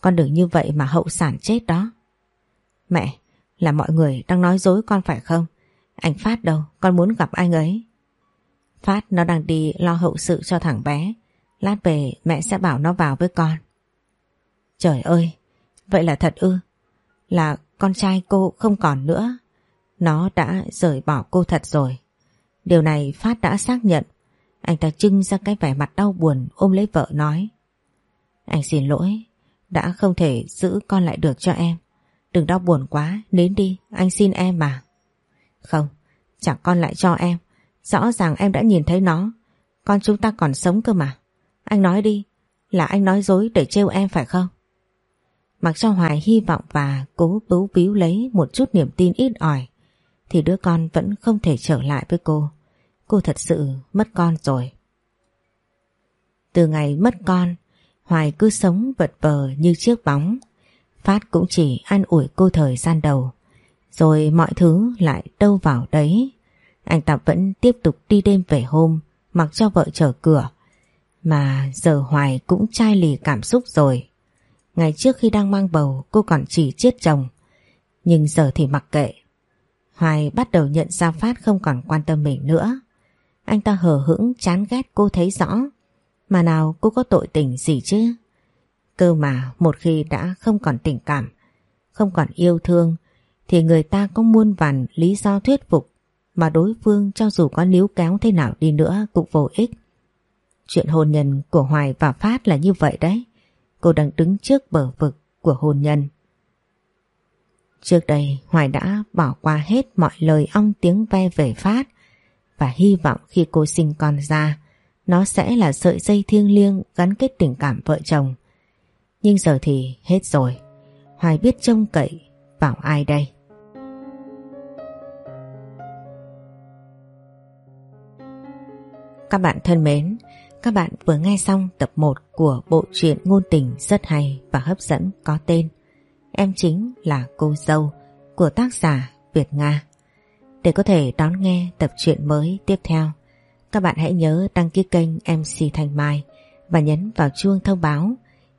Con đừng như vậy mà hậu sản chết đó. Mẹ, là mọi người đang nói dối con phải không? Anh Phát đâu, con muốn gặp anh ấy. Phát nó đang đi lo hậu sự cho thằng bé. Lát về mẹ sẽ bảo nó vào với con. Trời ơi, vậy là thật ư? Là con trai cô không còn nữa. Nó đã rời bỏ cô thật rồi. Điều này Phát đã xác nhận. Anh ta trưng ra cái vẻ mặt đau buồn ôm lấy vợ nói. Anh xin lỗi, đã không thể giữ con lại được cho em. Đừng đau buồn quá, nín đi, anh xin em mà. Không, chẳng con lại cho em. Rõ ràng em đã nhìn thấy nó. Con chúng ta còn sống cơ mà. Anh nói đi, là anh nói dối để trêu em phải không? Mặc cho Hoài hy vọng và cố bấu víu lấy một chút niềm tin ít ỏi, thì đứa con vẫn không thể trở lại với cô. Cô thật sự mất con rồi. Từ ngày mất con, Hoài cứ sống vật vờ như chiếc bóng. Phát cũng chỉ an ủi cô thời gian đầu. Rồi mọi thứ lại đâu vào đấy. Anh ta vẫn tiếp tục đi đêm về hôm, mặc cho vợ chờ cửa. Mà giờ Hoài cũng chai lì cảm xúc rồi. Ngày trước khi đang mang bầu cô còn chỉ chết chồng. Nhưng giờ thì mặc kệ. Hoài bắt đầu nhận ra Phát không còn quan tâm mình nữa. Anh ta hờ hững chán ghét cô thấy rõ. Mà nào cô có tội tình gì chứ? Cơ mà một khi đã không còn tình cảm, không còn yêu thương, thì người ta có muôn vàn lý do thuyết phục mà đối phương cho dù có níu kéo thế nào đi nữa cũng vô ích. Chuyện hôn nhân của Hoài và Phát là như vậy đấy. Cô đang đứng trước bờ vực của hôn nhân. Trước đây Hoài đã bỏ qua hết mọi lời ong tiếng ve về Phát và hy vọng khi cô sinh con ra nó sẽ là sợi dây thiêng liêng gắn kết tình cảm vợ chồng. Nhưng giờ thì hết rồi. Hoài biết trông cậy vào ai đây? Các bạn thân mến, các bạn vừa nghe xong tập 1 của bộ truyện ngôn tình rất hay và hấp dẫn có tên Em chính là cô dâu của tác giả Việt Nga. Để có thể đón nghe tập truyện mới tiếp theo, các bạn hãy nhớ đăng ký kênh MC Thanh Mai và nhấn vào chuông thông báo